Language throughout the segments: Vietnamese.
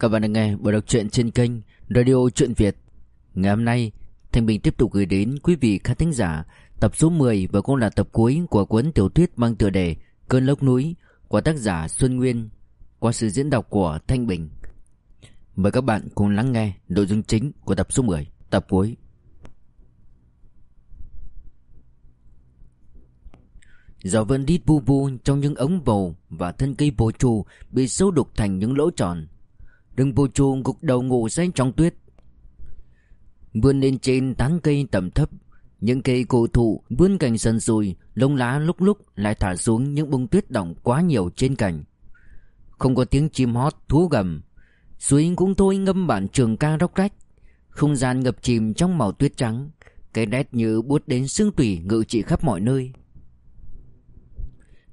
Các bạn đang nghe buổi đọc truyện trên kênh Radio Truyện Việt. Ngày hôm nay, Thanh Bình tiếp tục gửi đến quý vị khán thính giả tập số 10 và cũng là tập cuối của cuốn tiểu thuyết mang tựa đề Cơn lốc núi của tác giả Xuân Nguyên qua sự diễn đọc của Thanh Bình. Mời các bạn cùng lắng nghe nội dung chính của tập số 10, tập cuối. Gió vẫn đít bu bu trong những ống bầu và thân cây bồ trù bị sâu đục thành những lỗ tròn đừng bồ trù gục đầu ngủ say trong tuyết. Vươn lên trên tán cây tầm thấp, những cây cổ thụ vươn cành sần sùi, lông lá lúc lúc lại thả xuống những bông tuyết đỏng quá nhiều trên cành. Không có tiếng chim hót thú gầm, suối cũng thôi ngâm bản trường ca róc rách. Không gian ngập chìm trong màu tuyết trắng, cái nét như buốt đến xương tủy ngự trị khắp mọi nơi.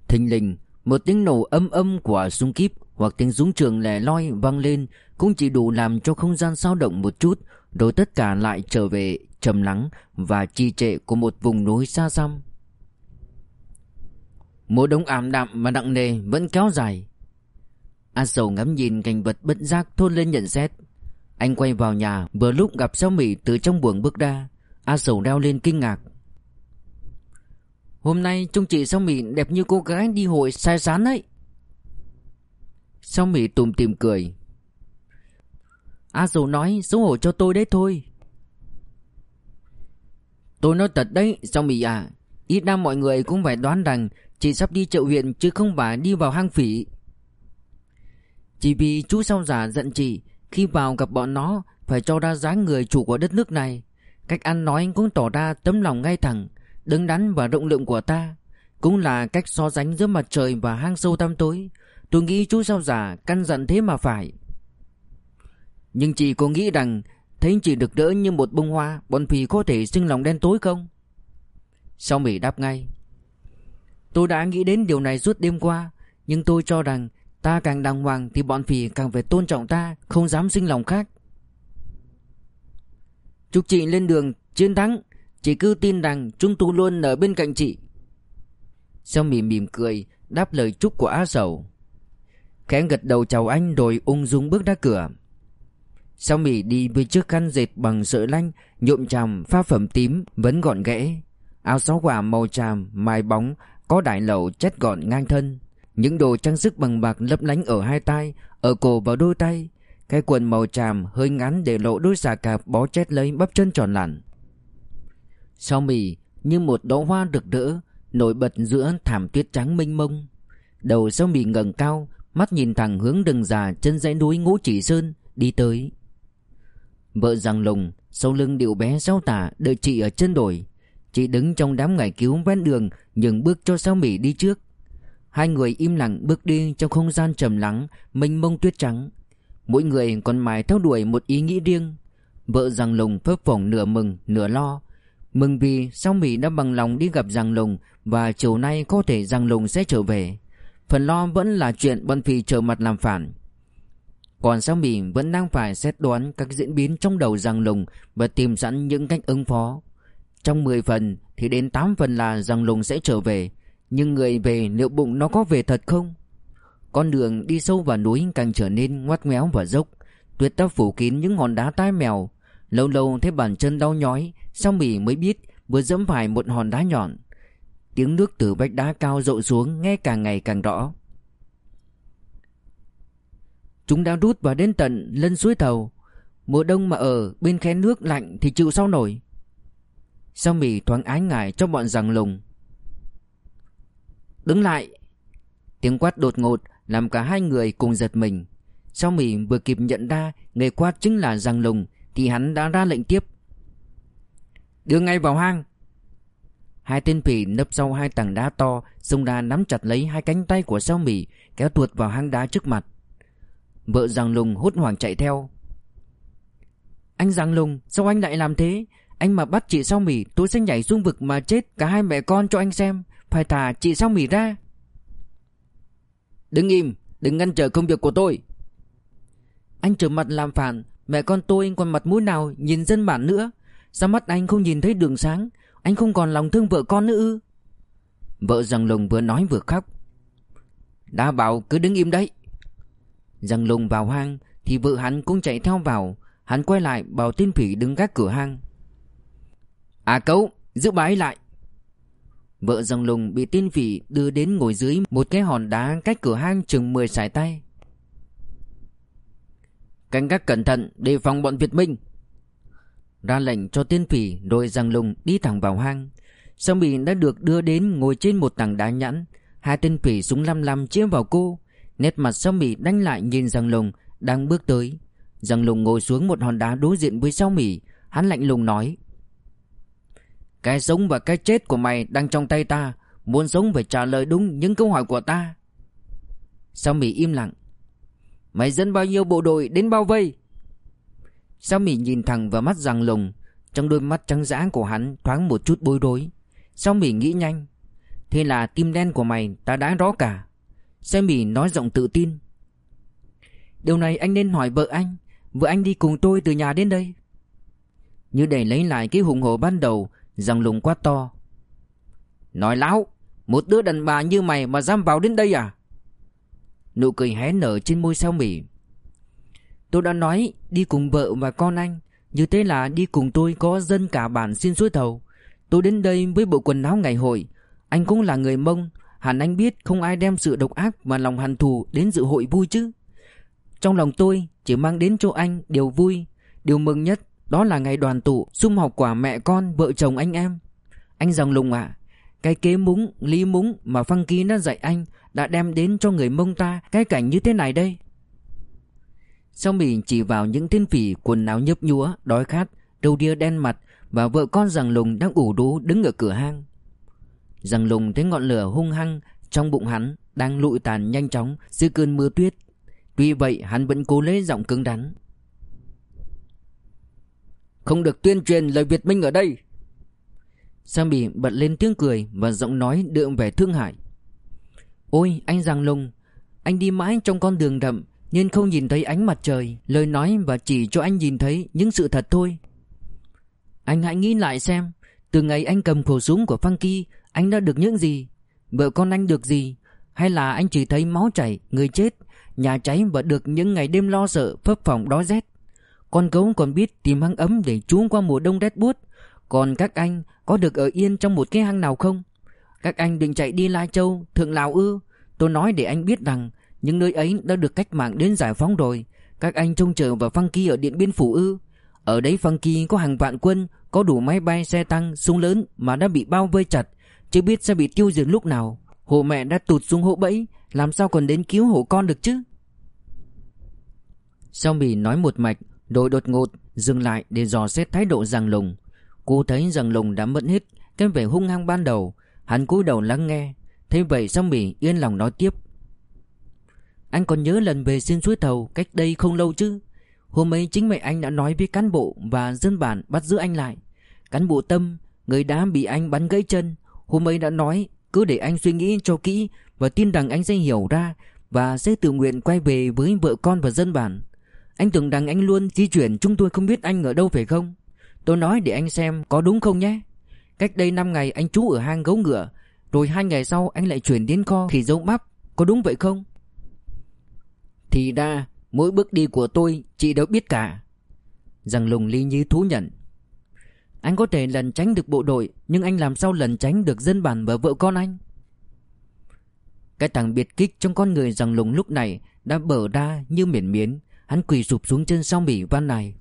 Thình lình, một tiếng nổ âm âm của súng kíp hoặc tiếng súng trường lẻ loi vang lên cũng chỉ đủ làm cho không gian sao động một chút, rồi tất cả lại trở về trầm lắng và trì trệ của một vùng núi xa xăm. Mùa đông ảm đạm mà nặng nề vẫn kéo dài. A Sầu ngắm nhìn cảnh vật bất giác thôn lên nhận xét. Anh quay vào nhà vừa lúc gặp Sao Mỹ từ trong buồng bước ra. A Sầu đeo lên kinh ngạc. Hôm nay trông chị Sao Mỹ đẹp như cô gái đi hội sai sán ấy. Sao Mỹ tùm tìm cười. A dù nói, xấu hổ cho tôi đấy thôi. Tôi nói thật đấy Sao Mỹ à. Ít ra mọi người cũng phải đoán rằng chị sắp đi chợ huyện chứ không phải đi vào hang phỉ. Chỉ vì chú sao giả giận chị, Khi vào gặp bọn nó, Phải cho ra dáng người chủ của đất nước này Cách ăn nói cũng tỏ ra tấm lòng ngay thẳng, Đứng đắn và rộng lượng của ta Cũng là cách so sánh giữa mặt trời và hang sâu tăm tối Tôi nghĩ chú sao giả căn dặn thế mà phải. Nhưng chị có nghĩ rằng Thấy chị được đỡ như một bông hoa, Bọn phì có thể sinh lòng đen tối không? Sao Mỹ đáp ngay, Tôi đã nghĩ đến điều này suốt đêm qua, Nhưng tôi cho rằng Ta càng đàng hoàng thì bọn phì càng phải tôn trọng ta, Không dám sinh lòng khác. Chúc chị lên đường chiến thắng, Chị cứ tin rằng chúng tôi luôn ở bên cạnh chị. Sao mỉm mỉm cười, Đáp lời chúc của Á Sầu. Khẽ gật đầu chào anh rồi ung dung bước ra cửa. Sao Mỹ đi với chiếc khăn dệt bằng sợi lanh, Nhuộm tràm pha phẩm tím Vẫn gọn ghẽ. Áo xó quả màu tràm Mài bóng, Có đại lậu chất gọn ngang thân. Những đồ trang sức bằng bạc lấp lánh ở hai tay, Ở cổ và đôi tay. Cái quần màu tràm hơi ngắn để lộ đôi xà cạp bó chét lấy bắp chân tròn lặn. Sau mì như một đóa hoa rực rỡ, Nổi bật giữa thảm tuyết trắng mênh mông. Đầu sau mì ngẩng cao Mắt nhìn thẳng hướng đường già chân dãy núi ngũ chỉ sơn Đi tới Vợ rằng lùng Sau lưng điệu bé sao tả Đợi chị ở chân đồi Chị đứng trong đám ngải cứu ven đường Nhường bước cho sao mì đi trước Hai người im lặng bước đi trong không gian trầm lắng, mênh mông tuyết trắng. Mỗi người còn mãi theo đuổi một ý nghĩ riêng. Vợ Giang Lùng phấp phỏng nửa mừng, nửa lo. Mừng vì sao Mỹ đã bằng lòng đi gặp Giang Lùng và chiều nay có thể Giang Lùng sẽ trở về. Phần lo vẫn là chuyện bọn Phi trở mặt làm phản. Còn sao mình vẫn đang phải xét đoán các diễn biến trong đầu Giang Lùng và tìm sẵn những cách ứng phó. Trong 10 phần thì đến 8 phần là Giang Lùng sẽ trở về nhưng người về liệu bụng nó có về thật không? Con đường đi sâu vào núi càng trở nên ngoắt ngoéo và dốc Tuyết đã phủ kín những ngọn đá tai mèo Lâu lâu thấy bàn chân đau nhói Sao mỉ mới biết vừa dẫm phải một hòn đá nhọn Tiếng nước từ vách đá cao rội xuống nghe càng ngày càng rõ. Chúng đã rút vào đến tận lân suối thầu. Mùa đông mà ở bên khe nước lạnh thì chịu sao nổi. Sao mỉ thoáng ái ngại cho bọn rằng lùng. Đứng lại. Tiếng quát đột ngột Làm cả hai người cùng giật mình. Sao mỉ vừa kịp nhận ra Người quát chính là rằng Lùng Thì hắn đã ra lệnh tiếp. Đưa ngay vào hang. Hai tên phỉ nấp sau hai tảng đá to, Xông ra nắm chặt lấy hai cánh tay của sao mỉ Kéo tuột vào hang đá trước mặt. Vợ Giang Lùng hốt hoảng chạy theo. Anh Giang Lùng, Sao anh lại làm thế? Anh mà bắt chị sao mỉ tôi sẽ nhảy xuống vực mà chết Cả hai mẹ con cho anh xem, phải thả chị sao mỉ ra. Đứng im, Đừng ngăn trở công việc của tôi. Anh trở mặt làm phản, Mẹ con tôi còn mặt mũi nào nhìn dân bản nữa? Sao mắt anh không nhìn thấy đường sáng? Anh không còn lòng thương vợ con nữa ư? Vợ rằng lùng vừa nói vừa khóc. Đã bảo cứ đứng im đấy. Giang lùng vào hang Thì vợ hắn cũng chạy theo vào. Hắn quay lại bảo tên phỉ đứng gác cửa hang. À cậu, Giữ bà ấy lại. Vợ Giang lùng bị tên phỉ đưa đến ngồi dưới Một cái hòn đá cách cửa hang chừng 10 sải tay. Canh gác cẩn thận đề phòng bọn Việt Minh. Ra lệnh cho tiên phỉ đội giang lùng đi thẳng vào hang. Song Bì đã được đưa đến ngồi trên một tảng đá nhẵn. Hai tên phỉ súng lăm lăm chĩa vào cô. Nét mặt Song Bì đánh lại nhìn Giang Lùng Đang bước tới. Giang Lùng ngồi xuống một hòn đá đối diện với Sao Mì Hắn lạnh lùng nói, Cái sống và cái chết của mày đang trong tay ta. Muốn sống phải trả lời đúng những câu hỏi của ta. Sao Mì im lặng, Mày dẫn bao nhiêu bộ đội đến bao vây? Sao mị nhìn thẳng vào mắt Giang Lùng. Trong đôi mắt trắng dã của hắn thoáng một chút bối rối. Sao mị nghĩ nhanh. Thế là tim đen của mày ta đã rõ cả. Sao mị nói giọng tự tin. Điều này anh nên hỏi vợ anh. Vợ anh đi cùng tôi từ nhà đến đây. Như để lấy lại cái hùng hổ ban đầu rằng lùng quá to. Nói láo, Một đứa đàn bà như mày mà dám vào đến đây à? Nụ cười hé nở trên môi sao mỉ Tôi đã nói đi cùng vợ và con anh. Như thế là đi cùng tôi có dân cả bản xin suối thầu. Tôi đến đây với bộ quần áo ngày hội. Anh cũng là người mông. Hẳn anh biết không ai đem sự độc ác và lòng hằn thù đến dự hội vui chứ. Trong lòng tôi chỉ mang đến cho anh điều vui. Điều mừng nhất đó là ngày đoàn tụ sum họp quả mẹ con vợ chồng anh em. Anh dòng lùng ạ. Cái kế múng, lý múng mà Phăng Ký đã dạy anh Đã đem đến cho người mông ta cái cảnh như thế này đây. Sau mình chỉ vào những thiên phỉ quần áo nhấp nhúa, đói khát, đầu đia đen mặt Và vợ con rằng lùng đang ủ rú đứng ở cửa hang. Rằng lùng thấy ngọn lửa hung hăng trong bụng hắn Đang lụi tàn nhanh chóng dưới cơn mưa tuyết. Tuy vậy hắn vẫn cố lấy giọng cứng đắn Không được tuyên truyền lời Việt Minh ở đây. Sang Bì bật lên tiếng cười Và giọng nói đượm vẻ thương hại. Ôi anh Giang Lùng Anh đi mãi trong con đường đậm nên không nhìn thấy ánh mặt trời Lời nói và chỉ cho anh nhìn thấy những sự thật thôi. Anh hãy nghĩ lại xem Từ ngày anh cầm khẩu súng của Funky Anh đã được những gì? Vợ con anh được gì? Hay là anh chỉ thấy máu chảy, người chết Nhà cháy và được những ngày đêm lo sợ phấp phỏng đói rét? Con gấu còn biết tìm hang ấm để trú qua mùa đông rét buốt. Còn các anh có được ở yên trong một cái hang nào không? Các anh đừng chạy đi Lai Châu, Thượng Lào ư? Tôi nói để anh biết rằng những nơi ấy đã được cách mạng đến giải phóng rồi. Các anh trông chờ vào Phăng Kỳ ở Điện Biên Phủ ư? Ở đấy Phăng Kỳ có hàng vạn quân Có đủ máy bay, xe tăng, súng lớn Mà đã bị bao vây chặt Chưa biết sẽ bị tiêu diệt lúc nào. Hộ mẹ đã tụt xuống hố bẫy Làm sao còn đến cứu hộ con được chứ? Sao Bì nói một mạch Rồi đột ngột dừng lại để dò xét thái độ rằng Lùng. Cô thấy rằng Lùng đã mất hết Cái vẻ hung hăng ban đầu. Hắn cúi đầu lắng nghe. Thế vậy Sao Bì yên lòng nói tiếp. Anh còn nhớ lần về xin suối thầu Cách đây không lâu chứ? Hôm ấy chính mẹ anh đã nói với cán bộ Và dân bản bắt giữ anh lại. Cán bộ Tâm, Người đã bị anh bắn gãy chân, Hôm ấy đã nói cứ để anh suy nghĩ cho kỹ Và tin rằng anh sẽ hiểu ra Và sẽ tự nguyện quay về với vợ con và dân bản. Anh tưởng rằng anh luôn di chuyển, Chúng tôi không biết anh ở đâu phải không? Tôi nói để anh xem có đúng không nhé. Cách đây 5 ngày anh trú ở hang gấu ngựa, Rồi hai ngày sau anh lại chuyển đến kho khỉ dấu bắp Có đúng vậy không? Thì ra, mỗi bước đi của tôi, Chị đều biết cả. Rằng lùng ly như thú nhận. Anh có thể lần tránh được bộ đội, Nhưng anh làm sao lần tránh được dân bản và vợ con anh? Cái thằng biệt kích trong con người rằng lùng lúc này Đã bở ra như miển miến. Hắn quỳ sụp xuống chân sau Mỹ van này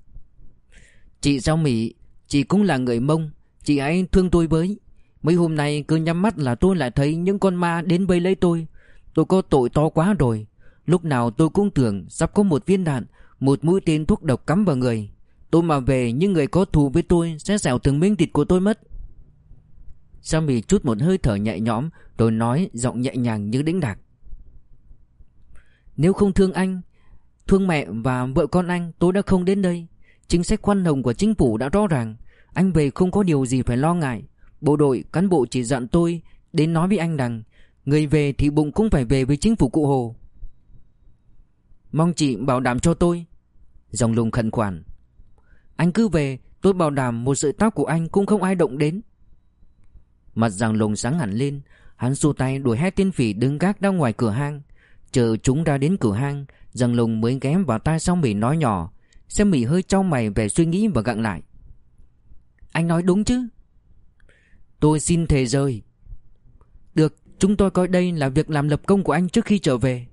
Chị sao Mỹ, Chị cũng là người mông. Chị hãy thương tôi với. Mấy hôm nay cứ nhắm mắt là tôi lại thấy những con ma đến vây lấy tôi. Tôi có tội to quá rồi. Lúc nào tôi cũng tưởng sắp có một viên đạn, Một mũi tên thuốc độc cắm vào người. Tôi mà về, những người có thù với tôi Sẽ xẻo từng miếng thịt của tôi mất. Sao mì chút một hơi thở nhẹ nhõm, Rồi nói giọng nhẹ nhàng như đĩnh đạc. Nếu không thương anh, Thương mẹ và vợ con anh, Tôi đã không đến đây. Chính sách khoan hồng của chính phủ đã rõ ràng. Anh về không có điều gì phải lo ngại. Bộ đội, cán bộ chỉ dặn tôi Đến nói với anh rằng, Người về thì bụng cũng phải về với chính phủ cụ Hồ. Mong chị bảo đảm cho tôi. Dòng lùng khẩn khoản. Anh cứ về, Tôi bảo đảm một sợi tóc của anh cũng không ai động đến. Mặt giang lùng sáng hẳn lên, Hắn xô tay đuổi hai tiên phỉ đứng gác ra ngoài cửa hang. Chờ chúng ra đến cửa hang, Giang Lùng mới ghém vào tai sau Mỉ nói nhỏ, Xem Mỉ hơi trao mày về suy nghĩ và gặng lại. Anh nói đúng chứ? Tôi xin thề rời. Được, Chúng tôi coi đây là việc làm lập công của anh trước khi trở về.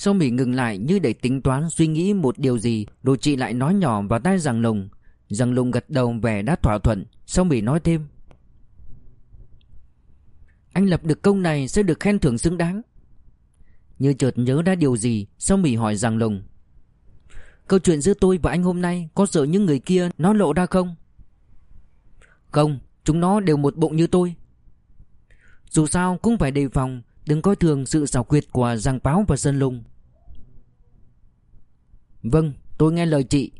Sau Mỹ ngừng lại như để tính toán suy nghĩ một điều gì. Rồi chị lại nói nhỏ vào tai Giang Lùng Giang Lùng gật đầu vẻ đã thỏa thuận. Sau Mỹ nói thêm. Anh lập được công này sẽ được khen thưởng xứng đáng. Như chợt nhớ ra điều gì Sau Mỹ hỏi Giang Lùng Câu chuyện giữa tôi và anh hôm nay Có sợ những người kia nó lộ ra không? Không, Chúng nó đều một bụng như tôi. Dù sao cũng phải đề phòng. Đừng coi thường sự xảo quyệt của Giang Báo và Sơn Lùng. Vâng tôi nghe lời chị.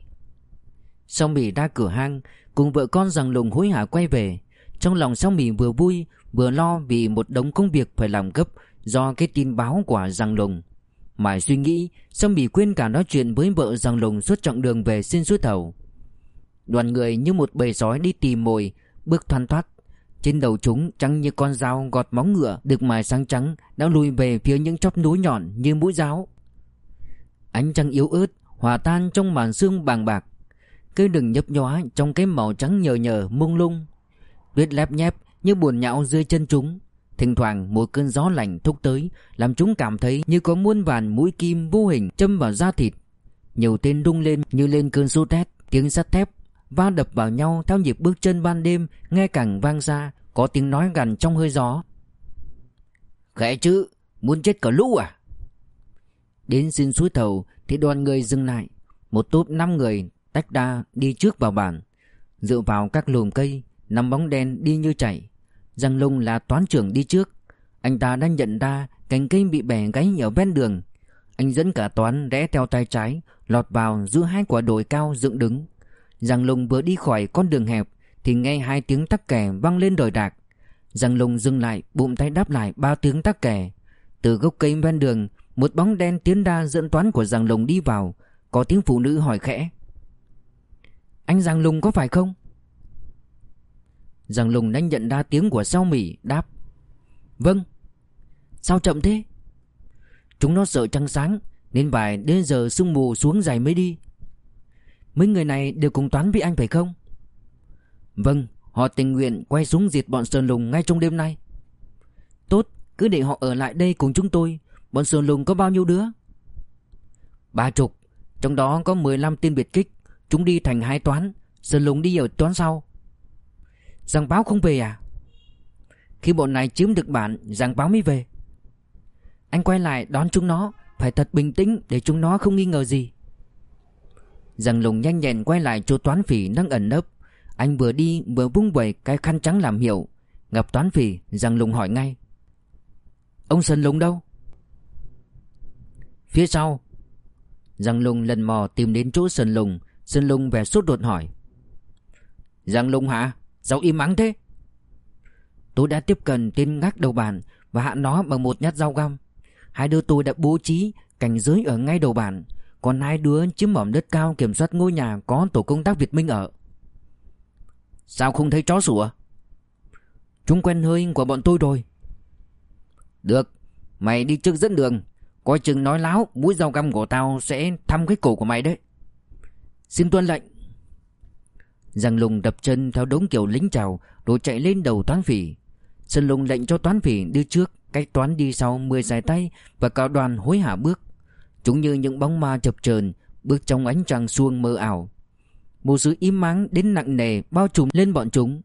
Song Mỹ ra cửa hang, Cùng vợ con Giang Lùng hối hả quay về. Trong lòng Song Mỹ vừa vui, Vừa lo vì một đống công việc phải làm gấp Do cái tin báo của Giang Lùng. Mãi suy nghĩ, Song Mỹ quên cả nói chuyện với vợ Giang Lùng Suốt chặng đường về xin suối thầu. Đoàn người như một bầy sói đi tìm mồi, Bước thoăn thoát. Trên đầu chúng trắng như con dao gọt móng ngựa Được mài sáng trắng Đã lùi về phía những chóp núi nhọn như mũi giáo Ánh trăng yếu ớt Hòa tan trong màn sương bàng bạc. Cây đừng nhấp nhóa trong cái màu trắng nhờ nhờ, mông lung, Tuyết lép nhép như buồn nhão dưới chân chúng. Thỉnh thoảng một cơn gió lạnh thúc tới, Làm chúng cảm thấy như có muôn vàn mũi kim vô hình châm vào da thịt. Nhiều tên rung lên như lên cơn sốt rét Tiếng sắt thép va đập vào nhau theo nhịp bước chân ban đêm, nghe càng vang xa có tiếng nói gần trong hơi gió. Khẽ chứ, muốn chết cả lũ à? Đến xin suối thầu, thì đoàn người dừng lại. Một tốp năm người tách ra đi trước vào bản. Dựa vào các lùm cây nằm bóng đen đi như chạy giang lung là toán trưởng đi trước. Anh ta đã nhận ra cành cây bị bẻ gáy ở ven đường. Anh dẫn cả toán rẽ theo tay trái, lọt vào giữa hai quả đồi cao dựng đứng. Giang Lùng vừa đi khỏi con đường hẹp Thì nghe hai tiếng tắc kè vang lên đồi đạc. Giang Lùng dừng lại bụng tay đáp lại ba tiếng tắc kè. Từ gốc cây ven đường, Một bóng đen tiến ra dẫn toán của Giang Lùng đi vào. Có tiếng phụ nữ hỏi khẽ. Anh Giang Lùng có phải không? Giang Lùng đã nhận ra tiếng của sao mỉ đáp. Vâng. Sao chậm thế? Chúng nó sợ trăng sáng, Nên vài đến giờ sương mù xuống dày mới đi. Mấy người này đều cùng toán với anh phải không? Vâng Họ tình nguyện quay xuống diệt bọn Sơn Lùng ngay trong đêm nay. Tốt, Cứ để họ ở lại đây cùng chúng tôi. Bọn Sơn Lùng có bao nhiêu đứa? Ba chục, Trong đó có 15 tên biệt kích. Chúng đi thành hai toán, Sơn Lùng đi ở toán sau. Giang báo không về à? Khi bọn này chiếm được bản, Giang báo mới về. Anh quay lại đón chúng nó, Phải thật bình tĩnh để chúng nó không nghi ngờ gì. Giang lùng nhanh nhẹn quay lại chỗ toán phỉ đang ẩn nấp. Anh vừa đi vừa vung vẩy cái khăn trắng làm hiệu. Gặp toán phỉ, Giang lùng hỏi ngay. Ông Sơn Lùng đâu? Phía sau. Giang lùng lần mò tìm đến chỗ Sơn Lùng. Sơn Lùng vẻ sốt ruột hỏi. Giang lùng hả? Sao im ắng thế. Tôi đã tiếp cận tên ngác đầu bàn Và hạ nó bằng một nhát dao găm. Hai đứa tôi đã bố trí cảnh giới ở ngay đầu bàn còn hai đứa chiếm mỏm đất cao kiểm soát ngôi nhà có tổ công tác Việt Minh ở. Sao không thấy chó sủa? Chúng quen hơi của bọn tôi rồi. Được, Mày đi trước dẫn đường. Coi chừng nói láo, Mũi dao găm của tao sẽ thăm cái cổ của mày đấy. Xin tuân lệnh. Giang lùng đập chân theo đống kiểu lính chào, Rồi chạy lên đầu toán phỉ. Sơn lùng lệnh cho toán phỉ đi trước, Cách toán đi sau 10 dài tay Và cả đoàn hối hả bước. Chúng như những bóng ma chập chờn, Bước trong ánh trăng xuông mơ ảo. Một sự im mắng đến nặng nề Bao trùm lên bọn chúng.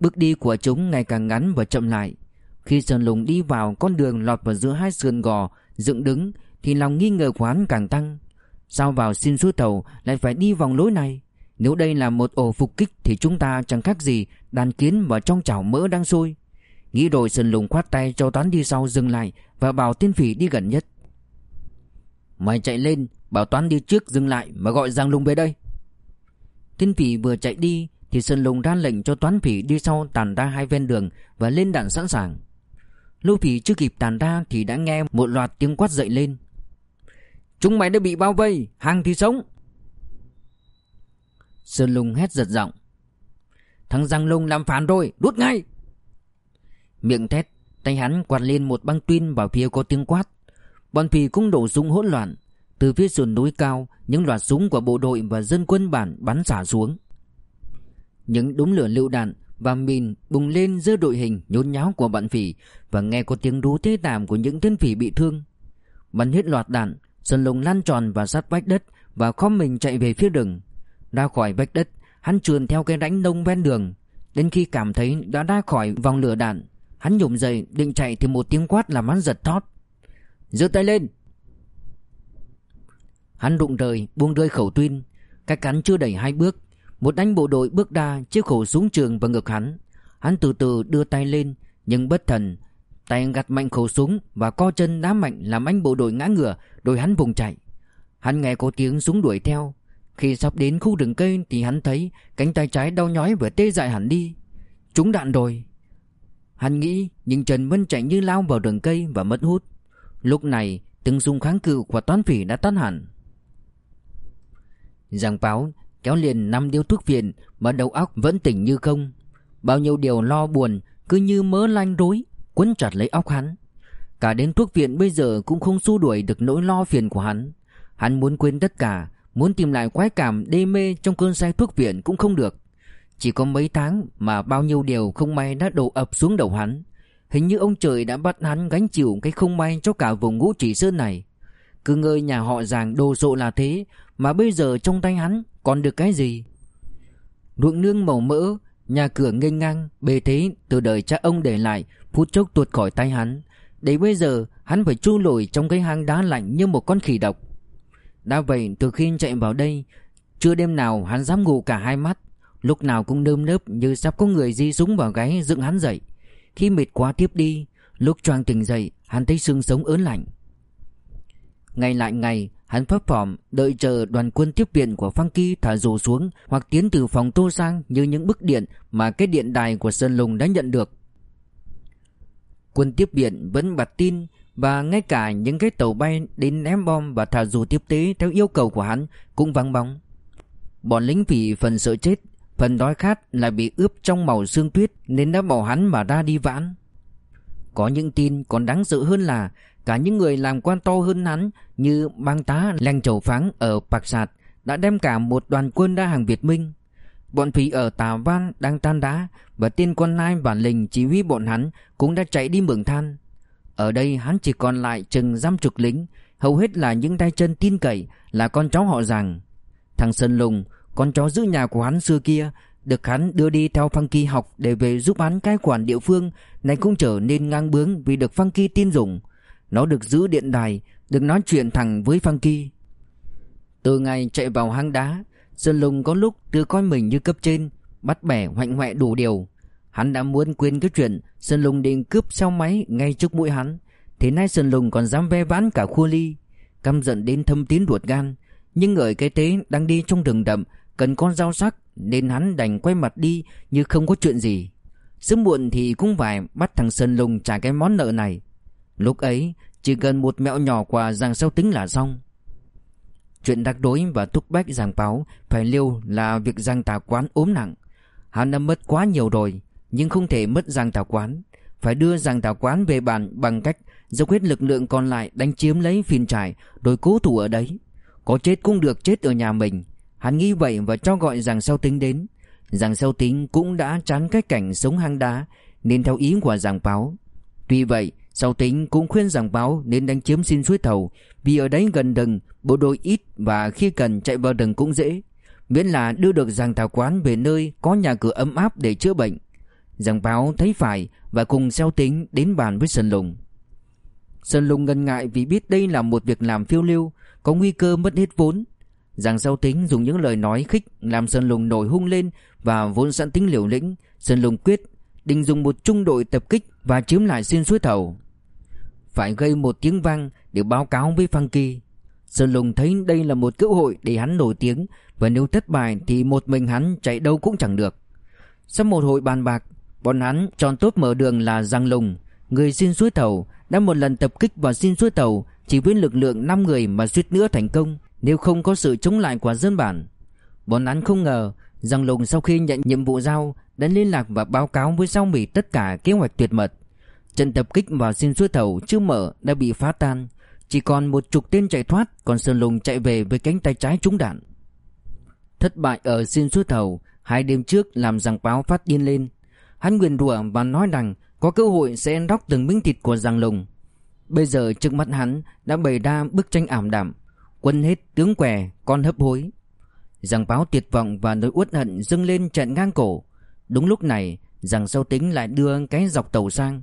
Bước đi của chúng ngày càng ngắn và chậm lại. Khi Sơn Lùng đi vào con đường lọt vào giữa hai sườn gò, Dựng đứng, Thì lòng nghi ngờ của hắn càng tăng. Sao vào xin suối tàu lại phải đi vòng lối này? Nếu đây là một ổ phục kích Thì chúng ta chẳng khác gì Đàn kiến vào trong chảo mỡ đang sôi. Nghĩ rồi Sơn Lùng khoát tay cho toán đi sau dừng lại Và bảo tiên phỉ đi gần nhất. Mày chạy lên, Bảo Toán đi trước dừng lại Mà gọi Giang Lung về đây. Thiên phỉ vừa chạy đi Thì Sơn Lùng ra lệnh cho Toán phỉ đi sau tàn ra hai ven đường Và lên đạn sẵn sàng. Lô phỉ chưa kịp tàn ra Thì đã nghe một loạt tiếng quát dậy lên. Chúng mày đã bị bao vây, Hàng thì sống. Sơn Lùng hét giật giọng. Thằng Giang Lung làm phản rồi, Đút ngay. Miệng thét, Tay hắn quạt lên một băng tuyên vào phía có tiếng quát. Bọn phì cũng đổ súng hỗn loạn Từ phía sườn núi cao Những loạt súng của bộ đội và dân quân bản bắn xả xuống Những đống lửa lựu đạn và mìn bùng lên giữa đội hình nhốn nháo của bọn phỉ và nghe có tiếng rú thê thảm của những tên phỉ bị thương. Bắn hết loạt đạn, Sơn Lùng lăn tròn và sát vách đất và khom mình chạy về phía rừng. Ra khỏi vách đất, hắn trườn theo cái rãnh đông ven đường. Đến khi cảm thấy đã ra khỏi vòng lửa đạn, hắn nhổm dậy định chạy thì một tiếng quát làm hắn giật thót giơ tay lên! Hắn đụng rời, buông rơi khẩu tuyên. Cách hắn chưa đẩy hai bước. Một anh bộ đội bước ra chiếc khẩu súng trường vào ngực hắn. Hắn từ từ đưa tay lên Nhưng bất thần. Tay gặt mạnh khẩu súng Và co chân đá mạnh làm anh bộ đội ngã ngửa Rồi hắn vùng chạy. Hắn nghe có tiếng súng đuổi theo. Khi sắp đến khu rừng cây thì hắn thấy Cánh tay trái đau nhói và tê dại hẳn đi. Trúng đạn rồi. Hắn nghĩ nhưng Trần vẫn chạy như lao vào rừng cây và mất hút. Lúc này, từng rung kháng cự của toán phỉ đã tắt hẳn. Giang báo Kéo liền năm điếu thuốc viện, Mà đầu óc vẫn tỉnh như không. Bao nhiêu điều lo buồn, Cứ như mớ lanh rối, Quấn chặt lấy óc hắn. Cả đến thuốc viện bây giờ cũng không xua đuổi được nỗi lo phiền của hắn. Hắn muốn quên tất cả, Muốn tìm lại quái cảm, đê mê trong cơn say thuốc viện cũng không được. Chỉ có mấy tháng mà bao nhiêu điều không may đã đổ ập xuống đầu hắn. Hình như ông trời đã bắt hắn gánh chịu cái không may cho cả vùng ngũ chỉ sơn này. Cứ ngơi nhà họ giàng đồ sộ là thế, Mà bây giờ trong tay hắn còn được cái gì? Ruộng nương màu mỡ, Nhà cửa nghênh ngang, Bề thế từ đời cha ông để lại, Phút chốc tuột khỏi tay hắn. Để bây giờ, hắn phải chu lội trong cái hang đá lạnh Như một con khỉ độc. Đã vậy, từ khi chạy vào đây, Chưa đêm nào hắn dám ngủ cả hai mắt. Lúc nào cũng nơm nớp như sắp có người di súng vào gáy dựng hắn dậy. Khi mệt quá tiếp đi Lúc choàng tỉnh dậy Hắn thấy xương sống ớn lạnh Ngày lại ngày Hắn phấp phỏm đợi chờ đoàn quân tiếp viện của Phan Kỳ thả rồ xuống hoặc tiến từ phòng Tô Sang như những bức điện mà cái điện đài của Sơn Lùng đã nhận được. Quân tiếp viện vẫn bật tin và ngay cả những cái tàu bay đến ném bom và thả dù tiếp tế theo yêu cầu của hắn cũng vắng bóng. Bọn lính vì phần sợ chết, phần đói khát lại bị ướp trong màu xương tuyết nên đã bỏ hắn mà ra đi vãn. Có những tin còn đáng sợ hơn là Cả những người làm quan to hơn hắn như bang tá Leng Chầu Pháng ở Bạc Sạt đã đem cả một đoàn quân ra hàng Việt Minh. Bọn phí ở Tà Văn đang tan đá và tiên quân lai và lình chỉ huy bọn hắn cũng đã chạy đi mường than. Ở đây hắn chỉ còn lại chừng giam chục lính, hầu hết là những tay chân tin cậy là con cháu họ rằng. Thằng Sơn Lùng, con chó giữ nhà của hắn xưa kia, được hắn đưa đi theo Phăng Kỳ học để về giúp hắn cai quản địa phương, này cũng trở nên ngang bướng vì được Phăng Kỳ tin dùng. Nó được giữ điện đài Được nói chuyện thẳng với Phăng Kỳ. Từ ngày chạy vào hang đá Sơn Lùng có lúc tự coi mình như cấp trên Bắt bẻ hoạnh hoẹ đủ điều. Hắn đã muốn quên cái chuyện Sơn Lùng định cướp xe máy ngay trước mũi hắn Thế nay Sơn Lùng còn dám ve vãn cả khua ly. Căm giận đến thâm tín ruột gan Nhưng người cái tế đang đi trong rừng đậm Cần con dao sắc Nên hắn đành quay mặt đi Như không có chuyện gì. Sớm muộn thì cũng phải bắt thằng Sơn Lùng trả cái món nợ này. Lúc ấy, chỉ cần một mẹo nhỏ quà rằng sau tính là xong. Chuyện đặc đối và thúc bách giảng báo Phải liêu là việc giang tà quán ốm nặng. Hắn đã mất quá nhiều rồi, Nhưng không thể mất giang tà quán. Phải đưa giang tà quán về bàn bằng cách Dốc hết lực lượng còn lại đánh chiếm lấy phiên trải Rồi cố thủ ở đấy. Có chết cũng được chết ở nhà mình. Hắn nghĩ vậy và cho gọi giang sau tính đến. Giang sau tính cũng đã chán cái cảnh sống hang đá, Nên theo ý của giang báo. Tuy vậy sau tính cũng khuyên giàng báo nên đánh chiếm xin suối thầu, Vì ở đấy gần rừng Bộ đội ít và khi cần chạy vào rừng cũng dễ. Miễn là đưa được giang thảo quán về nơi Có nhà cửa ấm áp để chữa bệnh. Giang báo thấy phải Và cùng xeo tính đến bàn với Sơn Lùng. Sơn Lùng ngần ngại vì biết đây là một việc làm phiêu lưu, Có nguy cơ mất hết vốn. Giang giao Tính dùng những lời nói khích Làm Sơn Lùng nổi hung lên Và vốn sẵn tính liều lĩnh Sơn Lùng quyết định dùng một trung đội tập kích Và chiếm lại xin suối thầu phải gây một tiếng vang để báo cáo với Phan Kỳ. Sơn Lùng thấy đây là một cơ hội để hắn nổi tiếng và nếu thất bại thì một mình hắn chạy đâu cũng chẳng được. Sau một hội bàn bạc, bọn hắn chọn tốt mở đường là Giang Lùng, người xin suối tàu đã một lần tập kích vào xin suối tàu chỉ với lực lượng 5 người mà suýt nữa thành công nếu không có sự chống lại của dân bản. Bọn hắn không ngờ rằng Lùng sau khi nhận nhiệm vụ giao, đã liên lạc và báo cáo với Sao Mỹ tất cả kế hoạch tuyệt mật. Trận tập kích vào xin suối thầu chưa mở đã bị phá tan Chỉ còn một chục tên chạy thoát, Còn Sơn Lùng chạy về với cánh tay trái trúng đạn Thất bại ở xin suối thầu, Hai đêm trước làm rằng báo phát điên lên Hắn nguyền rủa và nói rằng Có cơ hội sẽ róc từng miếng thịt của giang lùng Bây giờ trước mắt hắn Đã bày ra bức tranh ảm đạm Quân hết tướng què, Con hấp hối. Giang báo tuyệt vọng và nỗi uất hận dâng lên trận ngang cổ. Đúng lúc này Giang sâu tính lại đưa cái dọc tàu sang.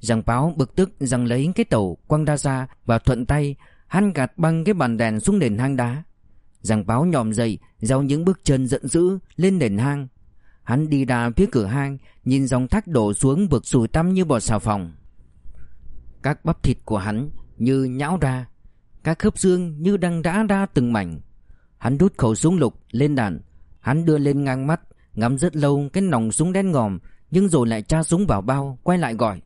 Giang báo bực tức rằng lấy cái tàu quăng ra xa Và thuận tay Hắn gạt băng cái bàn đèn xuống nền hang đá. Giang báo nhòm dậy Giao những bước chân giận dữ lên nền hang. Hắn đi ra phía cửa hang, Nhìn dòng thác đổ xuống vực sùi tăm như bọt xào phòng. Các bắp thịt của hắn như nhão ra các khớp xương như đang rã ra từng mảnh. Hắn đút khẩu súng lục lên đạn. Hắn đưa lên ngang mắt, Ngắm rất lâu cái nòng súng đen ngòm, Nhưng rồi lại tra súng vào bao, Quay lại gọi.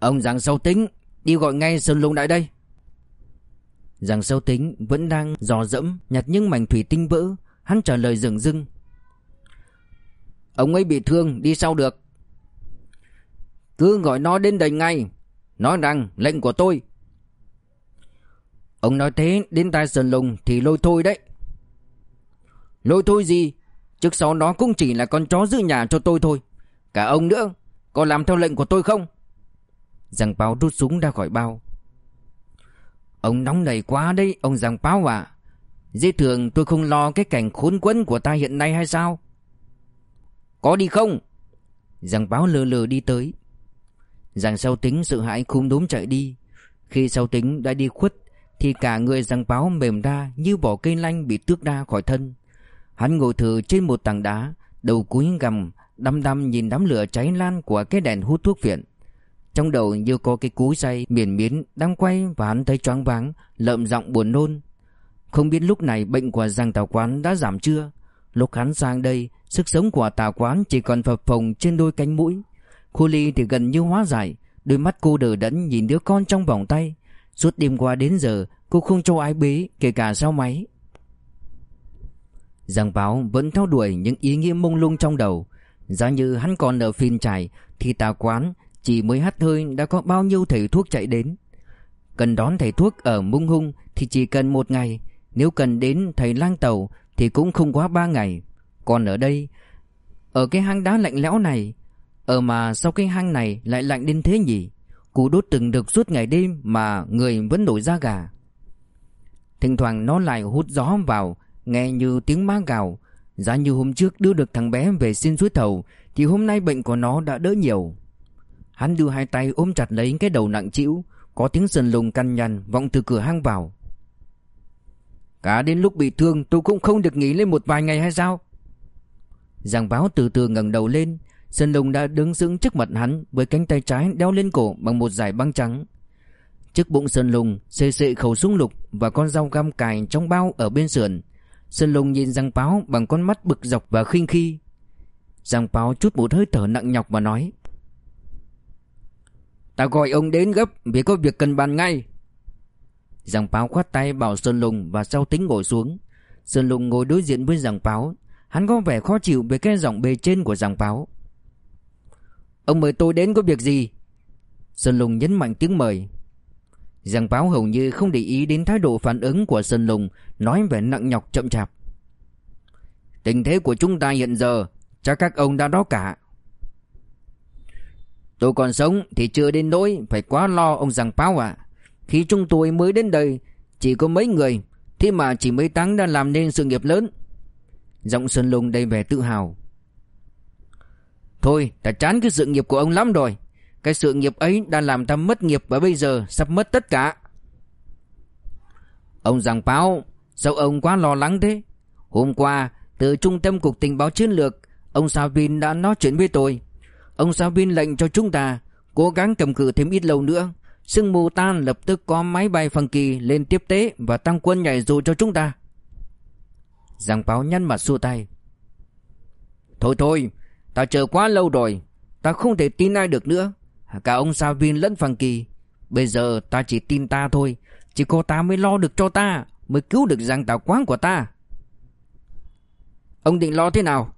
Ông Giang sâu tính, Đi gọi ngay Sơn Lùng lại đây. Giang sâu tính vẫn đang dò dẫm, Nhặt những mảnh thủy tinh vỡ. Hắn trả lời rừng dưng Ông ấy bị thương, đi sau được? Cứ gọi nó đến đây ngay. Nói rằng lệnh của tôi. Ông nói thế đến tai Sơn Lùng thì lôi thôi đấy. Lôi thôi gì? Trước sau nó cũng chỉ là con chó giữ nhà cho tôi thôi. Cả ông nữa, Có làm theo lệnh của tôi không? Giang Báo rút súng ra khỏi bao. Ông nóng nảy quá đấy, Ông Giang Báo à Dễ thường tôi không lo cái cảnh khốn quẫn của ta hiện nay hay sao? Có đi không? Giang Báo lờ lờ đi tới. Giang sau tính sự hãi khung đốm chạy đi. Khi sau tính đã đi khuất thì cả người răng Báo mềm ra Như vỏ cây lanh bị tước ra khỏi thân. Hắn ngồi thử trên một tảng đá, Đầu cúi gầm Đăm đăm nhìn đám lửa cháy lan của cái đèn hút thuốc viện. Trong đầu như có cái cú say miền miến đang quay Và hắn thấy choáng váng, Lợm giọng buồn nôn. Không biết lúc này bệnh của Giang Tào Quán đã giảm chưa? Lúc hắn sang đây, Sức sống của Tào Quán chỉ còn phập phồng trên đôi cánh mũi. Khu ly thì gần như hóa giải, Đôi mắt cô đờ đẫn nhìn đứa con trong vòng tay. Suốt đêm qua đến giờ, Cô không cho ai bế, kể cả sau máy. Giang Báo vẫn theo đuổi những ý nghĩa mông lung trong đầu. Giá như hắn còn ở phim trải Thì tà quán chỉ mới hắt hơi đã có bao nhiêu thầy thuốc chạy đến. Cần đón thầy thuốc ở Mung Hung thì chỉ cần một ngày. Nếu cần đến thầy lang tàu thì cũng không quá ba ngày. Còn ở đây, Ở cái hang đá lạnh lẽo này Ở mà sau cái hang này lại lạnh đến thế nhỉ? Cú đốt từng được suốt ngày đêm mà người vẫn nổi da gà. Thỉnh thoảng nó lại hút gió vào, Nghe như tiếng má gào. Giá như hôm trước đưa được thằng bé về xin suối thầu, Thì hôm nay bệnh của nó đã đỡ nhiều. Hắn đưa hai tay ôm chặt lấy cái đầu nặng chịu Có tiếng sần lùng căn nhằn vọng từ cửa hang vào. Cả đến lúc bị thương, tôi cũng không được nghỉ lên một vài ngày hay sao? Giang báo từ từ ngẩng đầu lên Sơn Lùng đã đứng sững trước mặt hắn Với cánh tay trái đeo lên cổ bằng một dải băng trắng. Trước bụng Sơn Lùng, Xê xệ khẩu súng lục Và con dao găm cài trong bao ở bên sườn, Sơn Lùng nhìn Giang Báo bằng con mắt bực dọc và khinh khi. Giang Báo chút một hơi thở nặng nhọc và nói, Ta gọi ông đến gấp, vì có việc cần bàn ngay. Giang Báo khoát tay bảo Sơn Lùng và sau tính ngồi xuống. Sơn Lùng ngồi đối diện với Giang Báo Hắn có vẻ khó chịu về cái giọng bề trên của Giang Báo Ông mời tôi đến có việc gì? Sơn Lùng nhấn mạnh tiếng mời. Giang Báo hầu như không để ý đến thái độ phản ứng của Sơn Lùng, Nói vẻ nặng nhọc chậm chạp. Tình thế của chúng ta hiện giờ, Chắc các ông đã đó cả. Tôi còn sống thì chưa đến nỗi Phải quá lo ông Giang Báo à Khi chúng tôi mới đến đây, Chỉ có mấy người, Thế mà chỉ mấy tháng đã làm nên sự nghiệp lớn. Giọng Sơn Lùng đầy vẻ tự hào. Thôi ta chán cái sự nghiệp của ông lắm rồi cái sự nghiệp ấy đã làm ta mất nghiệp và bây giờ sắp mất tất cả. Ông giảng Báo, sao ông quá lo lắng thế? Hôm qua, từ Trung tâm Cục Tình báo Chiến lược, ông Sao Vin đã nói chuyện với tôi. Ông Sao Vin lệnh cho chúng ta cố gắng cầm cự thêm ít lâu nữa. Sương mù tan lập tức có máy bay phân kỳ lên tiếp tế và tăng quân nhảy dù cho chúng ta. giảng Báo nhăn mặt xua tay. Thôi thôi, ta chờ quá lâu rồi, ta không thể tin ai được nữa. Cả ông Sa Vin lẫn Phàng Kỳ Bây giờ ta chỉ tin ta thôi Chỉ có ta mới lo được cho ta Mới cứu được giang tào quán của ta. Ông định lo thế nào?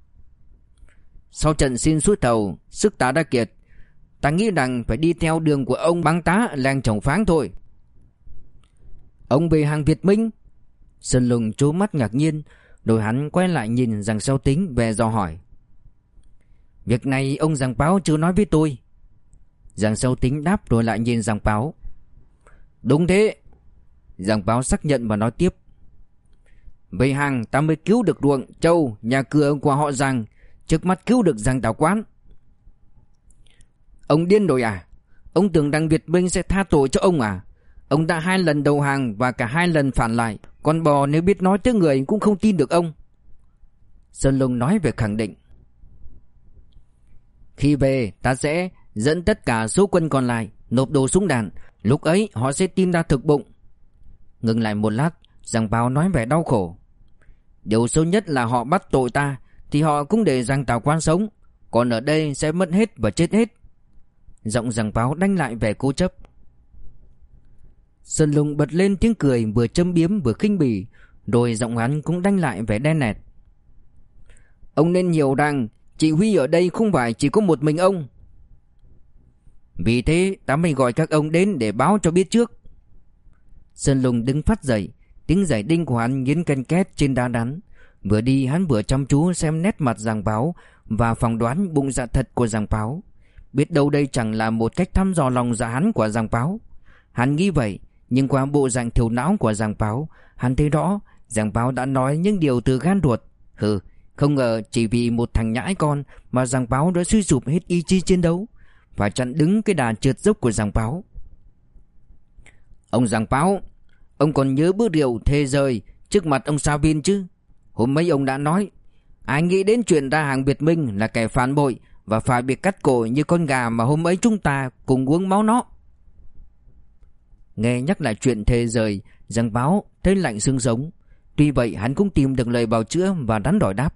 Sau trận xin suốt thầu Sức ta đã kiệt. Ta nghĩ rằng phải đi theo đường của ông băng tá làng chồng pháng thôi. Ông về hàng Việt Minh. Sơn Lùng trố mắt ngạc nhiên Rồi hắn quay lại nhìn rằng sau tính về dò hỏi. Việc này ông giảng báo chưa nói với tôi. Giang sâu tính đáp rồi lại nhìn giang báo. Đúng thế. Giang báo xác nhận và nói tiếp. Vậy hàng ta mới cứu được ruộng, châu, nhà cửa của họ Giang Trước mắt cứu được Giang Tào Quán. Ông điên rồi à? Ông tưởng rằng Việt Minh sẽ tha tội cho ông à? Ông đã hai lần đầu hàng và cả hai lần phản lại. Con bò nếu biết nói tiếng người cũng không tin được ông. Sơn lông nói về khẳng định. Khi về, ta sẽ dẫn tất cả số quân còn lại nộp đồ súng đạn. Lúc ấy, họ sẽ tin ra thực bụng. Ngừng lại một lát, Giang báo nói vẻ đau khổ. Điều xấu nhất là họ bắt tội ta, Thì họ cũng để Giang Tào Quan sống. Còn ở đây sẽ mất hết và chết hết. Giọng Giang báo đánh lại vẻ cố chấp. Sơn Lùng bật lên tiếng cười vừa châm biếm vừa khinh bỉ, Rồi giọng hắn cũng đánh lại vẻ đen nẹt. Ông nên hiểu rằng chỉ huy ở đây không phải chỉ có một mình ông. Vì thế ta mới gọi các ông đến để báo cho biết trước. Sơn Lùng đứng phát dậy, Tiếng giải đinh của hắn nghiến canh két trên đá đắn. Vừa đi, hắn vừa chăm chú xem nét mặt giảng báo Và phỏng đoán bụng dạ thật của giảng báo. Biết đâu đây chẳng là một cách thăm dò lòng dạ hắn của giảng báo. Hắn nghĩ vậy, Nhưng qua bộ dạng thiểu não của giảng báo, Hắn thấy rõ Giảng báo đã nói những điều từ gan ruột. Hừ không ngờ chỉ vì một thằng nhãi con Mà giàng báo đã suy sụp hết ý chí chiến đấu Và chặn đứng cái đà trượt dốc của giàng báo. Ông giàng báo, Ông còn nhớ bữa điều thề rời Trước mặt ông Sao Vin chứ? Hôm mấy ông đã nói, Ai nghĩ đến chuyện ra hàng Việt Minh là kẻ phản bội Và phải bị cắt cổ như con gà mà hôm ấy chúng ta cùng uống máu nó. Nghe nhắc lại chuyện thề rời Giang báo thấy lạnh xương sống. Tuy vậy hắn cũng tìm được lời bào chữa Và đắn đòi đáp.